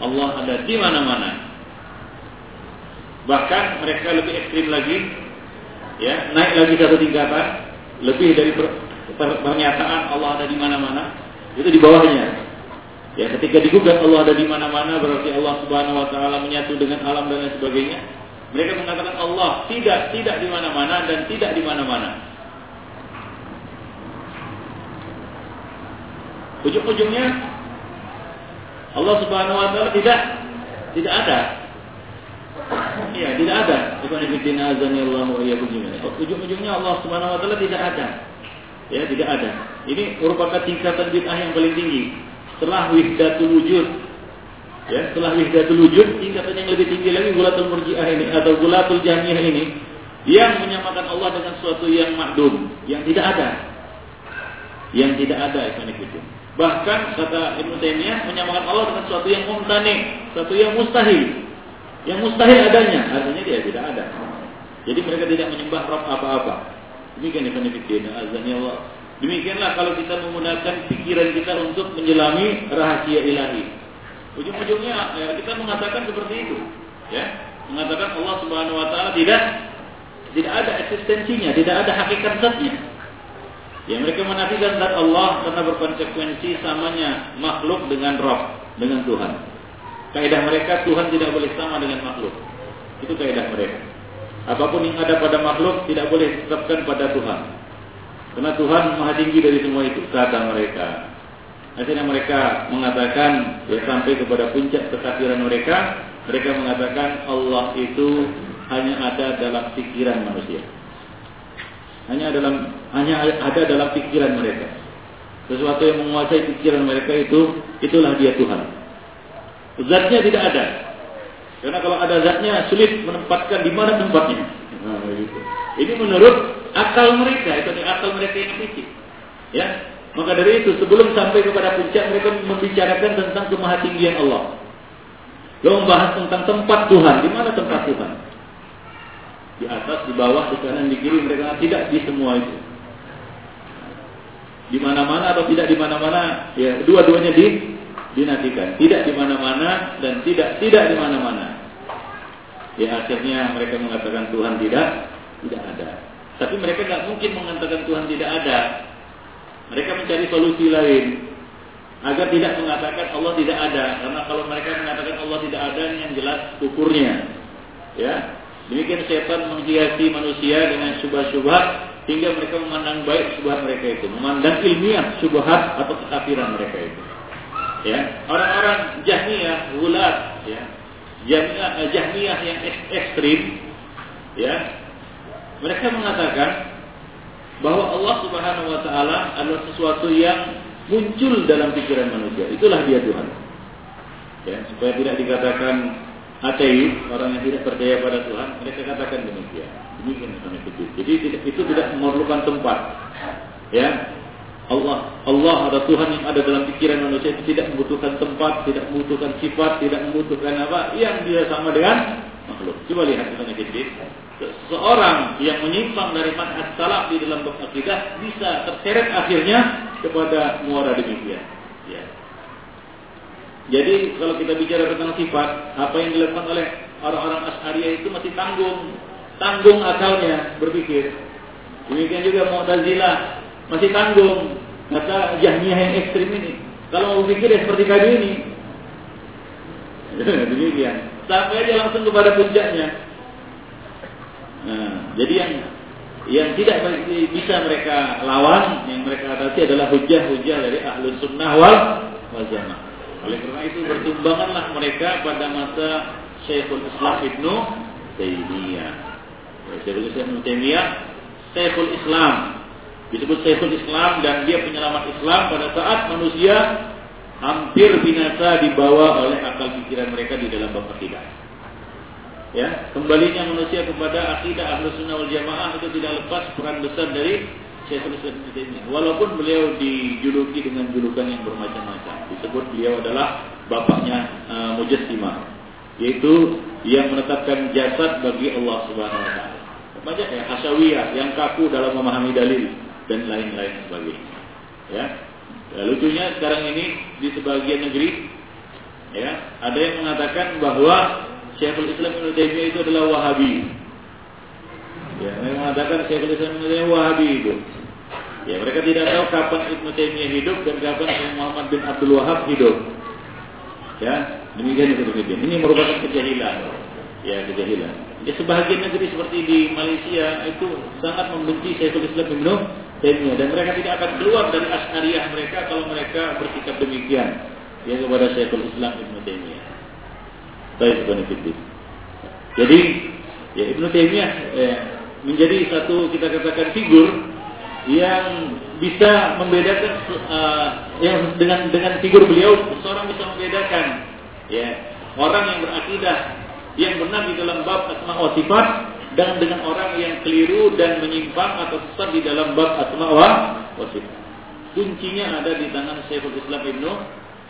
A: Allah ada di mana-mana. Bahkan mereka lebih ekstrim lagi, ya naik lagi satu tingkatan lebih dari pernyataan Allah ada di mana-mana itu di bawahnya. Ya ketika digugat Allah ada di mana-mana berarti Allah Subhanahu Wa Taala menyatu dengan alam dan lain sebagainya mereka mengatakan Allah tidak tidak di mana-mana dan tidak di mana-mana. Ujung-ujungnya Allah Subhanahu Wa Taala tidak tidak ada Iya, tidak ada. Ujung-ujungnya Allah Subhanahu wa taala tidak ada. Ya, tidak ada. Ini merupakan tingkatan bid'ah yang paling tinggi. Setelah wihdatul wujud. Ya, setelah wihdatul wujud, tingkatan yang lebih tinggi lagi gulatul murji'ah ini atau gulatul jahmiyah ini yang menyamakan Allah dengan sesuatu yang makdum, yang tidak ada. Yang tidak ada itu Bahkan kata Ibnu Taimiyah menyamakan Allah dengan sesuatu yang mumtani, sesuatu yang mustahil. Yang mustahil adanya, artinya dia tidak ada. Jadi mereka tidak menyembah Rabb apa-apa. Demikian yang fikir azannya Allah. Demikianlah kalau kita menggunakan pikiran kita untuk menyelami rahasia ilahi. Ujung-ujungnya ya, kita mengatakan seperti itu, ya, mengatakan Allah Subhanahu Wa Taala tidak tidak ada eksistensinya, tidak ada hakikat zatnya. Ya mereka menafikan zat Allah karena berkonsekuensi samanya makhluk dengan Roh, dengan Tuhan. Kaidah mereka Tuhan tidak boleh sama dengan makhluk. Itu kaidah mereka. Apa pun yang ada pada makhluk tidak boleh ditetapkan pada Tuhan. Karena Tuhan maha tinggi dari semua itu, kata mereka. Akhirnya mereka mengatakan, ya, sampai kepada puncak kekafiran mereka, mereka mengatakan Allah itu hanya ada dalam pikiran manusia. Hanya dalam hanya ada dalam pikiran mereka. Sesuatu yang menguasai pikiran mereka itu, itulah dia Tuhan. Zatnya tidak ada. Karena kalau ada zatnya sulit menempatkan di mana tempatnya. Nah, gitu. Ini menurut akal mereka, itu akal mereka yang fisik. Ya, maka dari itu sebelum sampai kepada puncak mereka membicarakan tentang kemahatinggian Allah. Lalu membahas tentang tempat Tuhan, di mana tempat Tuhan? Di atas, di bawah, di kanan, di kiri mereka tidak di semua itu. di mana-mana atau tidak di mana-mana, ya dua-duanya di dinafikan. Tidak di mana-mana dan tidak tidak di mana-mana. Ya akhirnya mereka mengatakan Tuhan tidak tidak ada. Tapi mereka nggak mungkin mengatakan Tuhan tidak ada. Mereka mencari solusi lain agar tidak mengatakan Allah tidak ada. Karena kalau mereka mengatakan Allah tidak ada, yang jelas ukurnya. Ya, demikian setan menghiasi manusia dengan syubhat-syubhat hingga mereka memandang baik syubhat mereka itu, memandang ilmiah syubhat atau kekafiran mereka itu. Ya, orang-orang Jahmiyah, gulat, ya, Jahmiyah, eh, Jahmiyah yang ekstrim, ya, mereka mengatakan bahwa Allah Subhanahu Wa Taala adalah sesuatu yang muncul dalam pikiran manusia. Itulah dia Tuhan. Ya, supaya tidak dikatakan ateis, orang yang tidak percaya pada Tuhan, mereka katakan demikian. Demikian. Jadi itu tidak memerlukan tempat. Ya, Allah Allah ada Tuhan yang ada dalam pikiran manusia itu tidak membutuhkan tempat, tidak membutuhkan sifat, tidak membutuhkan apa yang dia sama dengan makhluk. Coba lihat misalnya kita seorang yang menyimpang dari manhaj salaf di dalam bab bisa terseret akhirnya kepada muara demikian. Ya. Jadi kalau kita bicara tentang sifat, apa yang dilakukan oleh orang-orang Asy'ariyah itu masih tanggung, tanggung akalnya berpikir. Demikian juga Mu'tazilah masih tanggung kata Jahmiyah yang ekstrim ini. Kalau mau pikir ya seperti kayu ini. [LAUGHS] Demikian. Sampai aja langsung kepada puncaknya. Nah, jadi yang yang tidak bisa mereka lawan, yang mereka atasi adalah hujah-hujah dari ahlus sunnah wal, wal jamaah. Oleh karena itu bertumbanganlah mereka pada masa Syekhul Islam Ibnu Taimiyah. Syekhul Islam Ibnu Taimiyah, Syekhul Islam disebut Syekhul Islam dan dia penyelamat Islam pada saat manusia hampir binasa dibawa oleh akal pikiran mereka di dalam bab akidah. Ya, kembalinya manusia kepada akidah Ahlus Sunnah wal Jamaah itu tidak lepas peran besar dari Syekhul Islam ini. Walaupun beliau dijuluki dengan julukan yang bermacam-macam. Disebut beliau adalah bapaknya uh, Mujassimah, yaitu yang menetapkan jasad bagi Allah Subhanahu wa taala. Banyak ya hasawiyah yang kaku dalam memahami dalil dan lain-lain sebagainya. Ya. ya. Lucunya sekarang ini di sebagian negeri ya, ada yang mengatakan bahwa Syekhul Islam Ibnu Taimiyah itu adalah Wahabi. Ya, mereka mengatakan Syekhul Islam Ibnu Taimiyah Wahabi itu. Ya, mereka tidak tahu kapan Ibnu Taimiyah hidup dan kapan Muhammad bin Abdul Wahab hidup. Ya, demikian itu demikian. Ini merupakan kejahilan. Ya, kejahilan. Ya, sebahagian negeri seperti di Malaysia itu sangat membenci Syekhul Islam Ibnu Taimiyah dan mereka tidak akan keluar dari asyariah mereka kalau mereka bersikap demikian ya kepada Syekhul Islam Ibnu Taimiyah. Baik benefit. Jadi ya Ibnu Taimiyah ya, menjadi satu kita katakan figur yang bisa membedakan uh, yang dengan dengan figur beliau seorang bisa membedakan ya orang yang berakidah yang benar di dalam bab asma wa sifat dan dengan orang yang keliru dan menyimpang atau sesat di dalam bab asma wa sifat. Kuncinya ada di tangan Syekhul Islam Ibnu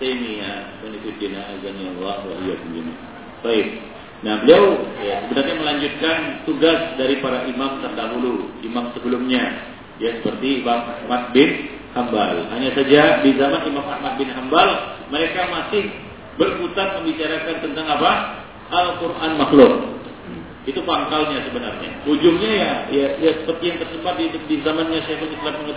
A: Taimiyah. Benefitina azani Allah wa iyyakum Baik. Nah, beliau ya, sebenarnya melanjutkan tugas dari para imam terdahulu, imam sebelumnya, ya seperti Imam Ahmad bin Hambal. Hanya saja di zaman Imam Ahmad bin Hambal, mereka masih berputar membicarakan tentang apa? Al-Quran makhluk. Itu pangkalnya sebenarnya. Ujungnya ya, ya, ya seperti yang tersebar di, di zamannya Syekhul Islam Ibnu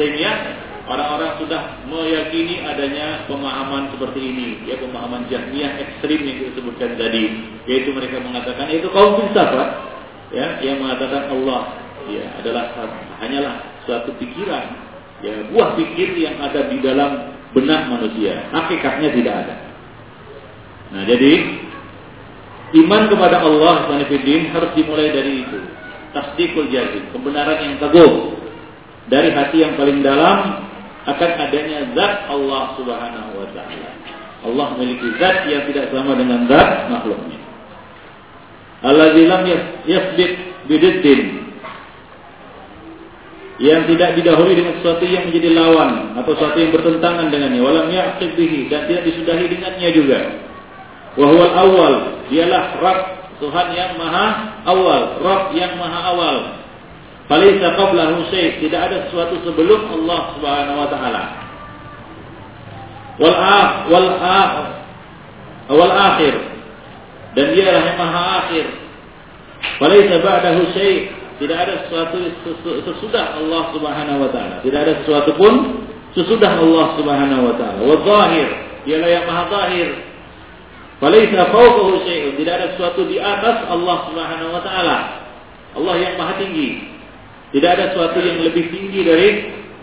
A: orang-orang sudah meyakini adanya pemahaman seperti ini, ya pemahaman Jahmiyah ekstrim yang disebutkan tadi, yaitu mereka mengatakan itu kaum filsafat, ya, yang mengatakan Allah ya adalah hanyalah suatu pikiran, ya buah pikir yang ada di dalam benak manusia, hakikatnya tidak ada. Nah, jadi Iman kepada Allah Sanifidin harus dimulai dari itu. Tasdikul jazim, kebenaran yang teguh dari hati yang paling dalam akan adanya zat Allah Subhanahu wa taala. Allah memiliki zat yang tidak sama dengan zat makhluknya. Alladzi lam yasbiq bididdin yang tidak didahului dengan sesuatu yang menjadi lawan atau sesuatu yang bertentangan dengannya walam ya'qib dan tidak disudahi dengannya juga Wahwal awal, dialah Rabb Tuhan yang maha awal, Rabb yang maha awal. Falaisa qablahu syai', tidak ada sesuatu sebelum Allah Subhanahu wa taala. Wal akh wal wal akhir dan dialah yang maha akhir. Falaisa ba'dahu syai', tidak ada sesuatu sesudah Allah Subhanahu wa taala. Tidak ada sesuatu pun sesudah Allah Subhanahu wa taala. Wa zahir, dialah yang maha zahir. Falaisa fawqahu syai'un, tidak ada sesuatu di atas Allah Subhanahu wa taala. Allah yang maha tinggi. Tidak ada sesuatu yang lebih tinggi dari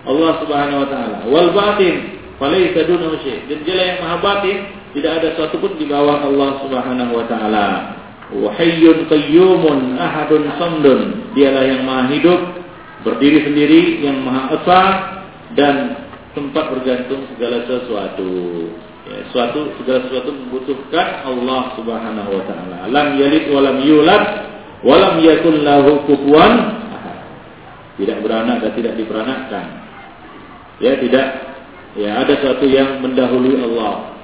A: Allah Subhanahu wa taala. Wal batin falaisa dunahu syai'. Dan dia yang maha batin, tidak ada sesuatu pun di bawah Allah Subhanahu wa taala. Wahayyun qayyumun ahadun samdun. Dialah yang maha hidup, berdiri sendiri, yang maha esa dan tempat bergantung segala sesuatu. Ya, suatu segala sesuatu membutuhkan Allah Subhanahu wa taala. Lam yalid wa lam yulad wa lam yakul lahu kufuwan. Tidak beranak dan tidak diperanakkan. Ya, tidak ya ada sesuatu yang mendahului Allah.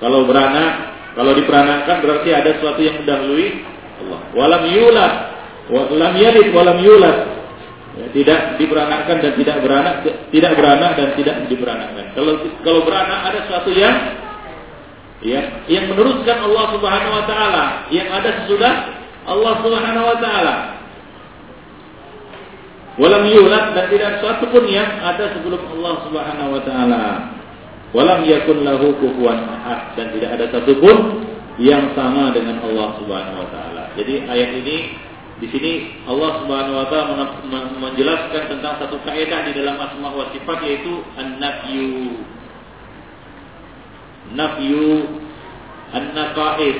A: Kalau beranak, kalau diperanakkan berarti ada sesuatu yang mendahului Allah. Walam yulad, walam yalid, walam yulad. Ya, tidak diperanakkan dan tidak beranak, tidak beranak dan tidak diperanakkan. Kalau kalau beranak ada sesuatu yang ya, yang meneruskan Allah Subhanahu wa taala, yang ada sesudah Allah Subhanahu wa taala. Walam yulad dan tidak sesuatu pun yang ada sebelum Allah Subhanahu wa taala. Walam yakun lahu kufuwan ahad dan tidak ada satu pun yang sama dengan Allah Subhanahu wa taala. Jadi ayat ini di sini Allah Subhanahu wa taala menjelaskan tentang satu kaidah di dalam asma wa sifat yaitu an-nafyu. Nafyu an-naqais.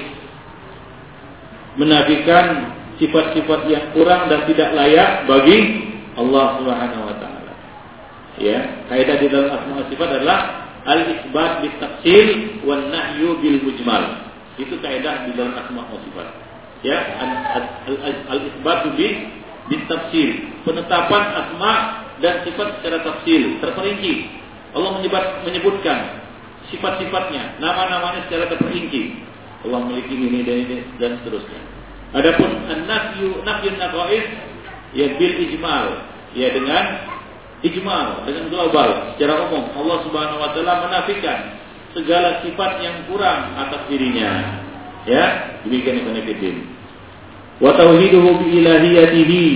A: Menafikan sifat-sifat yang kurang dan tidak layak bagi Allah Subhanahu wa taala. Ya, kaidah di dalam asma wa sifat adalah al-isbat bil tafsil wan nahyu bil mujmal. Itu kaidah di dalam asma wa sifat ya al-isbat bi bitafsir penetapan asma dan sifat secara tafsir terperinci. Allah menyebut, menyebutkan sifat-sifatnya nama-namanya secara terperinci. Allah memiliki ini dan ini dan seterusnya. Adapun an-nafyu nafyun naqais ya bil ijmal. Ya dengan ijmal dengan global secara umum. Allah Subhanahu wa taala menafikan segala sifat yang kurang atas dirinya. Ya, demikian Fiddin. Wa tauhiduhu bi ilahiyatihi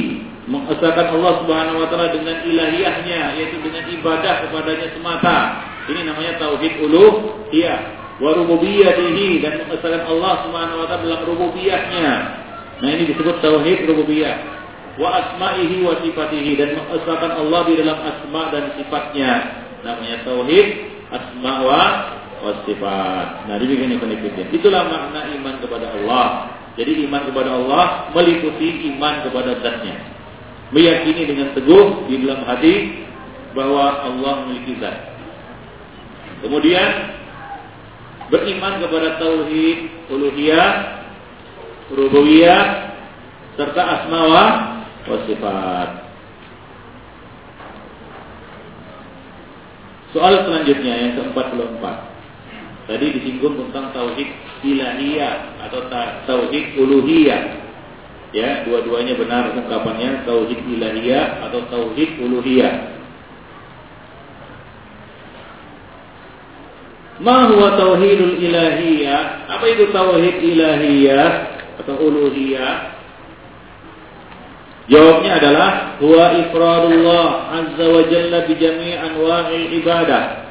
A: mengesahkan Allah Subhanahu wa taala dengan ilahiyahnya yaitu dengan ibadah kepadanya semata. Ini namanya tauhid uluhiyah. Wa rububiyatihi dan mengesahkan Allah Subhanahu wa taala dalam rububiyahnya. Nah, ini disebut tauhid rububiyah. Wa asma'ihi wa sifatihi dan mengesahkan Allah di dalam asma dan sifatnya. Namanya tauhid asma wa wasifat. Nah, demikian iman Itulah makna iman kepada Allah. Jadi iman kepada Allah meliputi iman kepada zatnya. Meyakini dengan teguh di dalam hati bahwa Allah memiliki zat. Kemudian beriman kepada tauhid uluhiyah, rububiyah serta asma wa sifat. Soal selanjutnya yang ke-44. Tadi disinggung tentang tauhid ilahiyah atau tauhid uluhiyah. Ya, dua-duanya benar ungkapannya tauhid ilahiyah atau tauhid uluhiyah. Ma huwa tauhidul ilahiyah? Apa itu tauhid ilahiyah atau uluhiyah? Jawabnya adalah huwa ifradullah azza wa jalla bi jami' anwa'il ibadah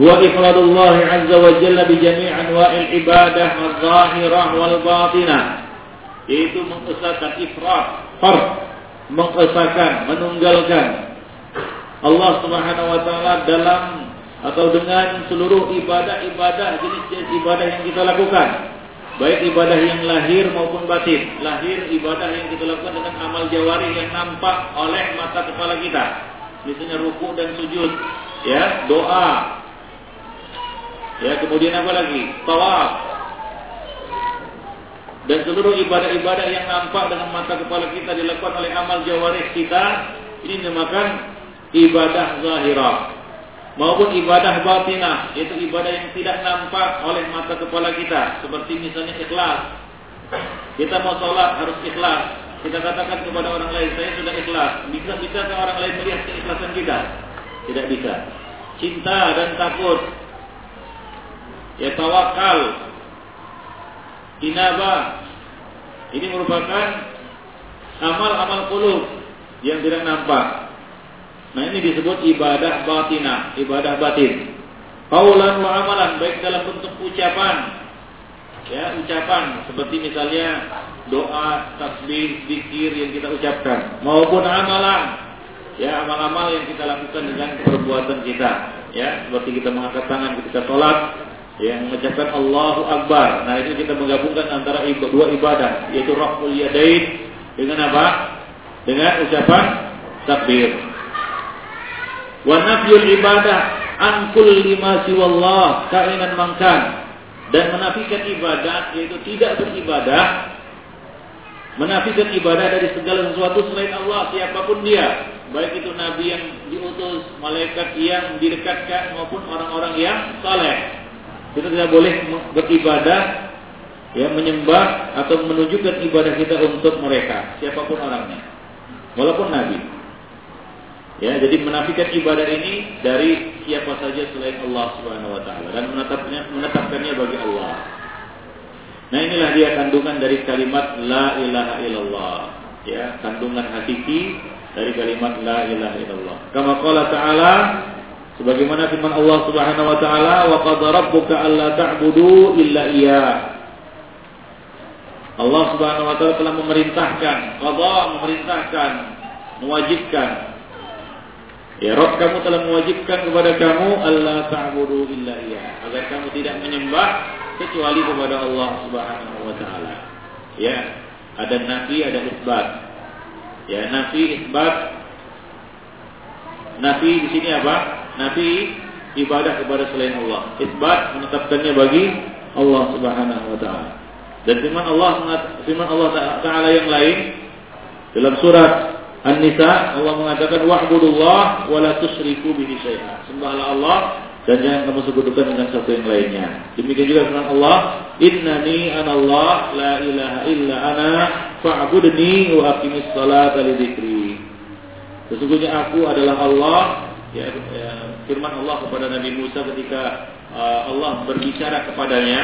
A: هو إفراد الله عز وجل بجميع أنواع العبادة الظاهرة والباطنة yaitu mengesahkan ifrat, fard, mengesahkan, menunggalkan Allah Subhanahu wa taala dalam atau dengan seluruh ibadah-ibadah jenis-jenis ibadah yang kita lakukan. Baik ibadah yang lahir maupun batin. Lahir ibadah yang kita lakukan dengan amal jawari yang nampak oleh mata kepala kita. Misalnya ruku dan sujud, ya, doa, Ya, kemudian apa lagi? Tawaf. Dan seluruh ibadah-ibadah yang nampak dengan mata kepala kita dilakukan oleh amal jawarih kita, ini dinamakan ibadah zahirah. maupun ibadah batinah, yaitu ibadah yang tidak nampak oleh mata kepala kita, seperti misalnya ikhlas. Kita mau sholat harus ikhlas. Kita katakan kepada orang lain, saya sudah ikhlas. Bisa bisa orang lain melihat keikhlasan kita? Tidak bisa. Cinta dan takut. Ya tawakal. Inaba. Ini merupakan amal-amal kulub yang tidak nampak. Nah ini disebut ibadah batinah, ibadah batin. Kaulan wa amalan baik dalam bentuk ucapan, ya ucapan seperti misalnya doa, tasbih, zikir yang kita ucapkan, maupun amalan, ya amal-amal yang kita lakukan dengan perbuatan kita, ya seperti kita mengangkat tangan ketika sholat, yang mengucapkan Allahu Akbar. Nah itu kita menggabungkan antara dua ibadah, yaitu raful yadain dengan apa? Dengan ucapan takbir wa nafyul ibadah an kulli ma siwallah kainan mangkan dan menafikan ibadah yaitu tidak beribadah menafikan ibadah dari segala sesuatu selain Allah siapa pun dia baik itu nabi yang diutus malaikat yang didekatkan maupun orang-orang yang saleh kita tidak boleh beribadah ya menyembah atau menunjukkan ibadah kita untuk mereka siapa pun orangnya walaupun nabi Ya, jadi menafikan ibadah ini dari siapa saja selain Allah Subhanahu wa taala dan menetapkannya menetapkannya bagi Allah. Nah, inilah dia kandungan dari kalimat la ilaha illallah. Ya, kandungan hakiki dari kalimat la ilaha illallah. Kama qala ta'ala sebagaimana firman Allah Subhanahu wa taala wa qad rabbuka alla ta'budu illa iya. Allah Subhanahu wa taala telah memerintahkan, qada memerintahkan, mewajibkan Ya Rob kamu telah mewajibkan kepada kamu Allah ta'budu illa iya agar kamu tidak menyembah kecuali kepada Allah Subhanahu wa taala. Ya, ada nafi, ada isbat. Ya, nafi, isbat. Nafi di sini apa? Nafi ibadah kepada selain Allah. Isbat menetapkannya bagi Allah Subhanahu wa taala. Dan firman Allah firman Allah taala yang lain dalam surat An-Nisa Allah mengatakan wa'budullah wa la tusyriku bihi syai'a. Sembahlah Allah dan jangan kamu sekutukan dengan satu yang lainnya. Demikian juga firman Allah, "Innani anallah la ilaha illa ana fa'budni wa aqimis salata li dzikri." Sesungguhnya aku adalah Allah ya, ya firman Allah kepada Nabi Musa ketika uh, Allah berbicara kepadanya,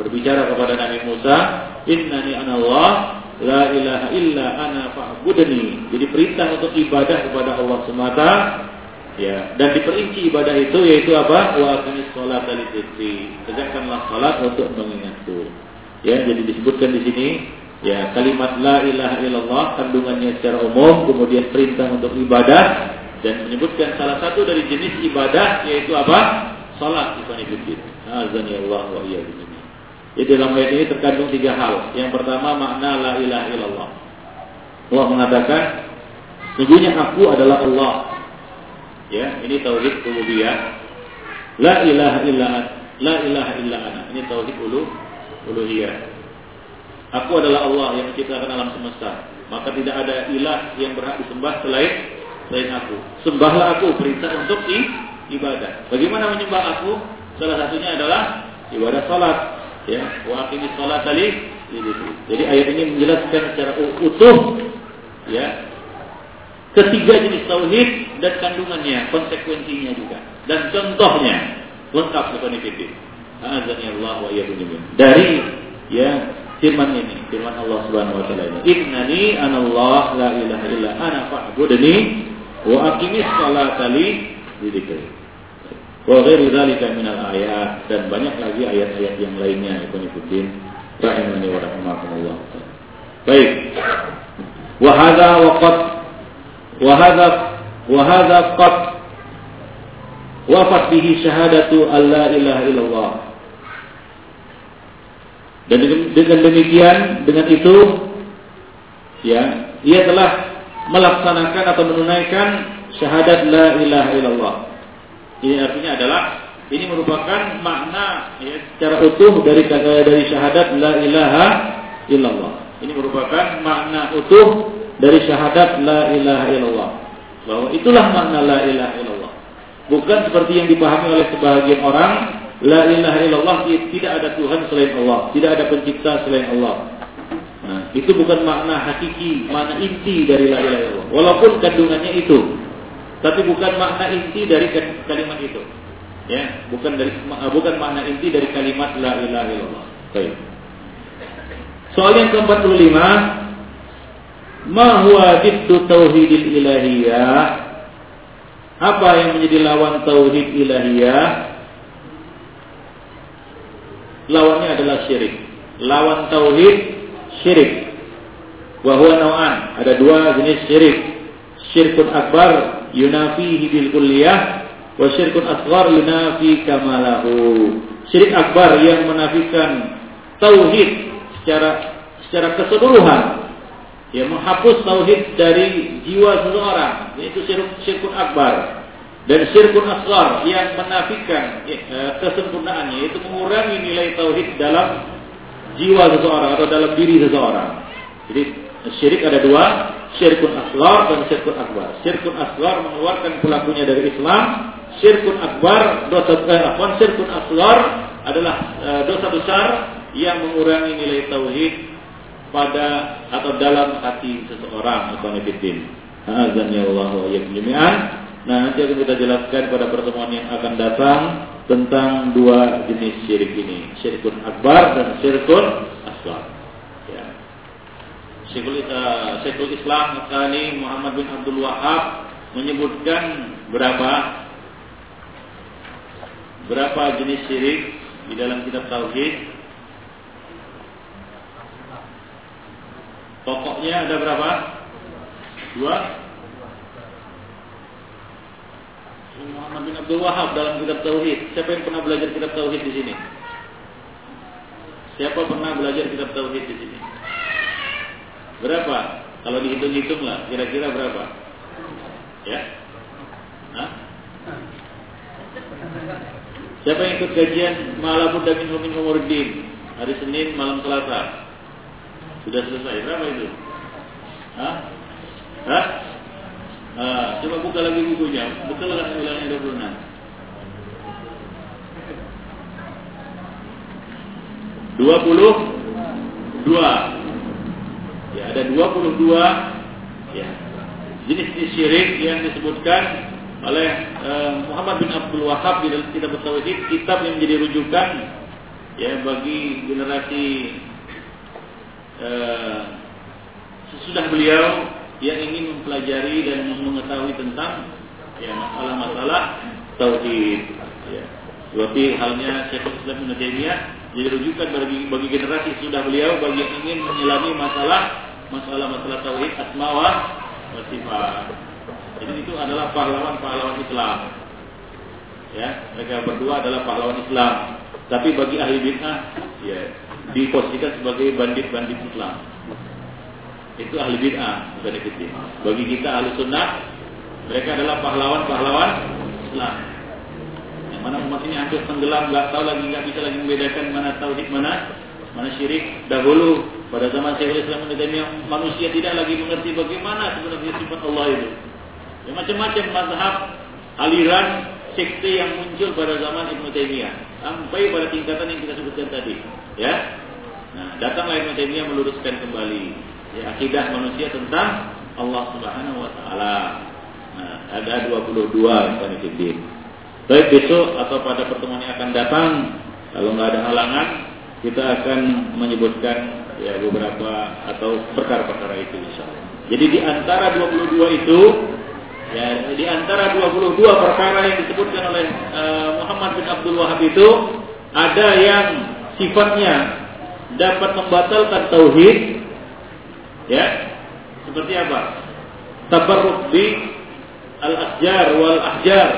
A: berbicara kepada Nabi Musa, "Innani anallah La ilaha illa ana fa'budni. Jadi perintah untuk ibadah kepada Allah semata ya dan diperinci ibadah itu yaitu apa? Wa aqimis sholata lidzikri. Tegakkanlah salat untuk mengingatku. Ya, jadi disebutkan di sini ya kalimat la ilaha illallah kandungannya secara umum kemudian perintah untuk ibadah dan menyebutkan salah satu dari jenis ibadah yaitu apa? Salat ikhwan fillah. Azani Allah wa iyyakum. Jadi dalam ayat ini terkandung tiga hal. Yang pertama makna la ilaha illallah. Allah mengatakan, sungguhnya aku adalah Allah. Ya, ini tauhid rububiyah. La ilaha illa la ilaha illa ana. Ini tauhid ulu uluhiyah. Aku adalah Allah yang menciptakan alam semesta. Maka tidak ada ilah yang berhak disembah selain selain aku. Sembahlah aku, perintah untuk ibadah. Bagaimana menyembah aku? Salah satunya adalah ibadah salat ya wa aqimis salata li jadi ayat ini menjelaskan secara utuh ya ketiga jenis tauhid dan kandungannya konsekuensinya juga dan contohnya lengkap itu azani Allah wa dari ya firman ini firman Allah Subhanahu wa taala ini innani anallah la ilaha illa ana fa'budni wa aqimis salata li dzikri Wa ghairu dzalika minal ayat dan banyak lagi ayat-ayat yang lainnya Ibnu Fiddin rahimani wa rahimakumullah. Baik. Wa hadza wa qad wa hadza wa hadza qad wafat bihi syahadatu alla ilaha illallah. Dan dengan demikian dengan itu ya ia telah melaksanakan atau menunaikan syahadat la ilaha illallah ini artinya adalah ini merupakan makna ya, secara utuh dari dari syahadat la ilaha illallah. Ini merupakan makna utuh dari syahadat la ilaha illallah. Bahwa itulah makna la ilaha illallah. Bukan seperti yang dipahami oleh sebagian orang, la ilaha illallah tidak ada Tuhan selain Allah, tidak ada pencipta selain Allah. Nah, itu bukan makna hakiki, makna inti dari la ilaha illallah. Walaupun kandungannya itu, tapi bukan makna inti dari kalimat itu. Ya, bukan dari bukan makna inti dari kalimat la ilaha illallah. Baik. Soal yang ke-45 Ma huwa jiddu tauhidil ilahiyah Apa yang menjadi lawan tauhid ilahiyah Lawannya adalah syirik. Lawan tauhid syirik. Wahuwa naw'an. Ada dua jenis syirik. Syirkun akbar yunafihi bil kulliyah Wa syirkun asghar yunafi kamalahu Syirik akbar yang menafikan tauhid secara secara keseluruhan. Ya menghapus tauhid dari jiwa seseorang. Yaitu syirk syirkun akbar dan syirkun asghar yang menafikan eh, kesempurnaannya yaitu mengurangi nilai tauhid dalam jiwa seseorang atau dalam diri seseorang. Jadi syirik ada dua, syirkun asghar dan syirkun akbar. Syirkun asghar mengeluarkan pelakunya dari Islam, syirkun akbar dosa eh, syirkun asghar adalah eh, dosa besar yang mengurangi nilai tauhid pada atau dalam hati seseorang atau. Azan ya Allah wa jami'an. Nah nanti akan kita jelaskan pada pertemuan yang akan datang tentang dua jenis syirik ini, syirkun akbar dan syirkun asghar. Ya. Syekhul, uh, Syekhul Islam kali Muhammad bin Abdul Wahab menyebutkan berapa berapa jenis syirik di dalam kitab tauhid Pokoknya ada berapa? Dua. Muhammad bin Abdul Wahab dalam kitab Tauhid. Siapa yang pernah belajar kitab Tauhid di sini? Siapa pernah belajar kitab Tauhid di sini? Berapa? Kalau dihitung-hitung lah, kira-kira berapa? Ya? Hah? Siapa yang ikut kajian malam Buddha min Umurdin hari Senin malam Selasa? Sudah selesai. Berapa itu? Hah? Hah? Ah, coba buka lagi bukunya. Betul kan ulangnya 26? Dua puluh dua. Ya, ada dua puluh dua ya, jenis syirik yang disebutkan oleh uh, Muhammad bin Abdul Wahab di dalam kitab Tauhid, kitab yang menjadi rujukan ya bagi generasi Eh, sesudah beliau yang ingin mempelajari dan mengetahui tentang ya masalah-masalah tauhid ya. seperti halnya Syekhul Islam Ibnu Taimiyah jadi rujukan bagi bagi generasi sudah beliau bagi yang ingin menyelami masalah masalah-masalah tauhid asma wa sifat. Jadi itu adalah pahlawan-pahlawan Islam. Ya, mereka berdua adalah pahlawan Islam. Tapi bagi ahli bid'ah, ya diposisikan sebagai bandit-bandit Islam. Itu ahli bid'ah, bukan itu. Bagi kita ahli sunnah, mereka adalah pahlawan-pahlawan Islam. Yang mana umat ini hampir tenggelam, nggak tahu lagi, nggak bisa lagi membedakan mana tauhid mana mana syirik. Dahulu pada zaman Syekhul Islam yang manusia tidak lagi mengerti bagaimana sebenarnya sifat Allah itu. Ya, macam-macam mazhab, aliran, sekte yang muncul pada zaman Ibnu Taimiyah sampai pada tingkatan yang kita sebutkan tadi ya nah datanglah Ibnu Taimiyah meluruskan kembali ya akidah manusia tentang Allah Subhanahu wa taala. Nah ada 22 Ikhwanifidin baik besok atau pada pertemuan yang akan datang kalau nggak ada halangan kita akan menyebutkan ya beberapa atau perkara-perkara itu insyaallah jadi di antara 22 itu Ya, di antara 22 perkara yang disebutkan oleh uh, Muhammad bin Abdul Wahab itu ada yang sifatnya dapat membatalkan tauhid ya. Seperti apa? Tabarruk bi al-ahjar wal ahjar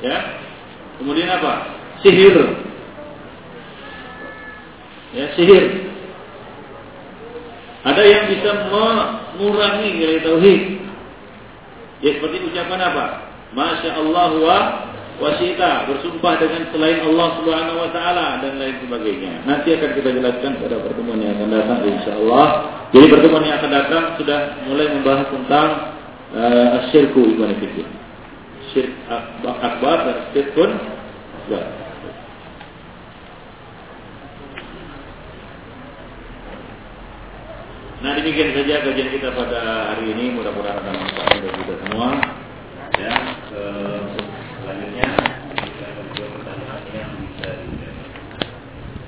A: ya. Kemudian apa? Sihir. Ya sihir. Ada yang bisa mengurangi nilai tauhid. Ya seperti ucapan apa? Masya Allah wa wasita bersumpah dengan selain Allah Subhanahu wa taala dan lain sebagainya. Nanti akan kita jelaskan pada pertemuan yang akan datang insyaallah. Jadi pertemuan yang akan datang sudah mulai membahas tentang eh, uh, syirku ibadah fikih. Syirk akbar dan syirkun ya. Nah demikian saja kajian kita pada hari ini mudah-mudahan ada manfaat bagi kita semua. Ya, uh, selanjutnya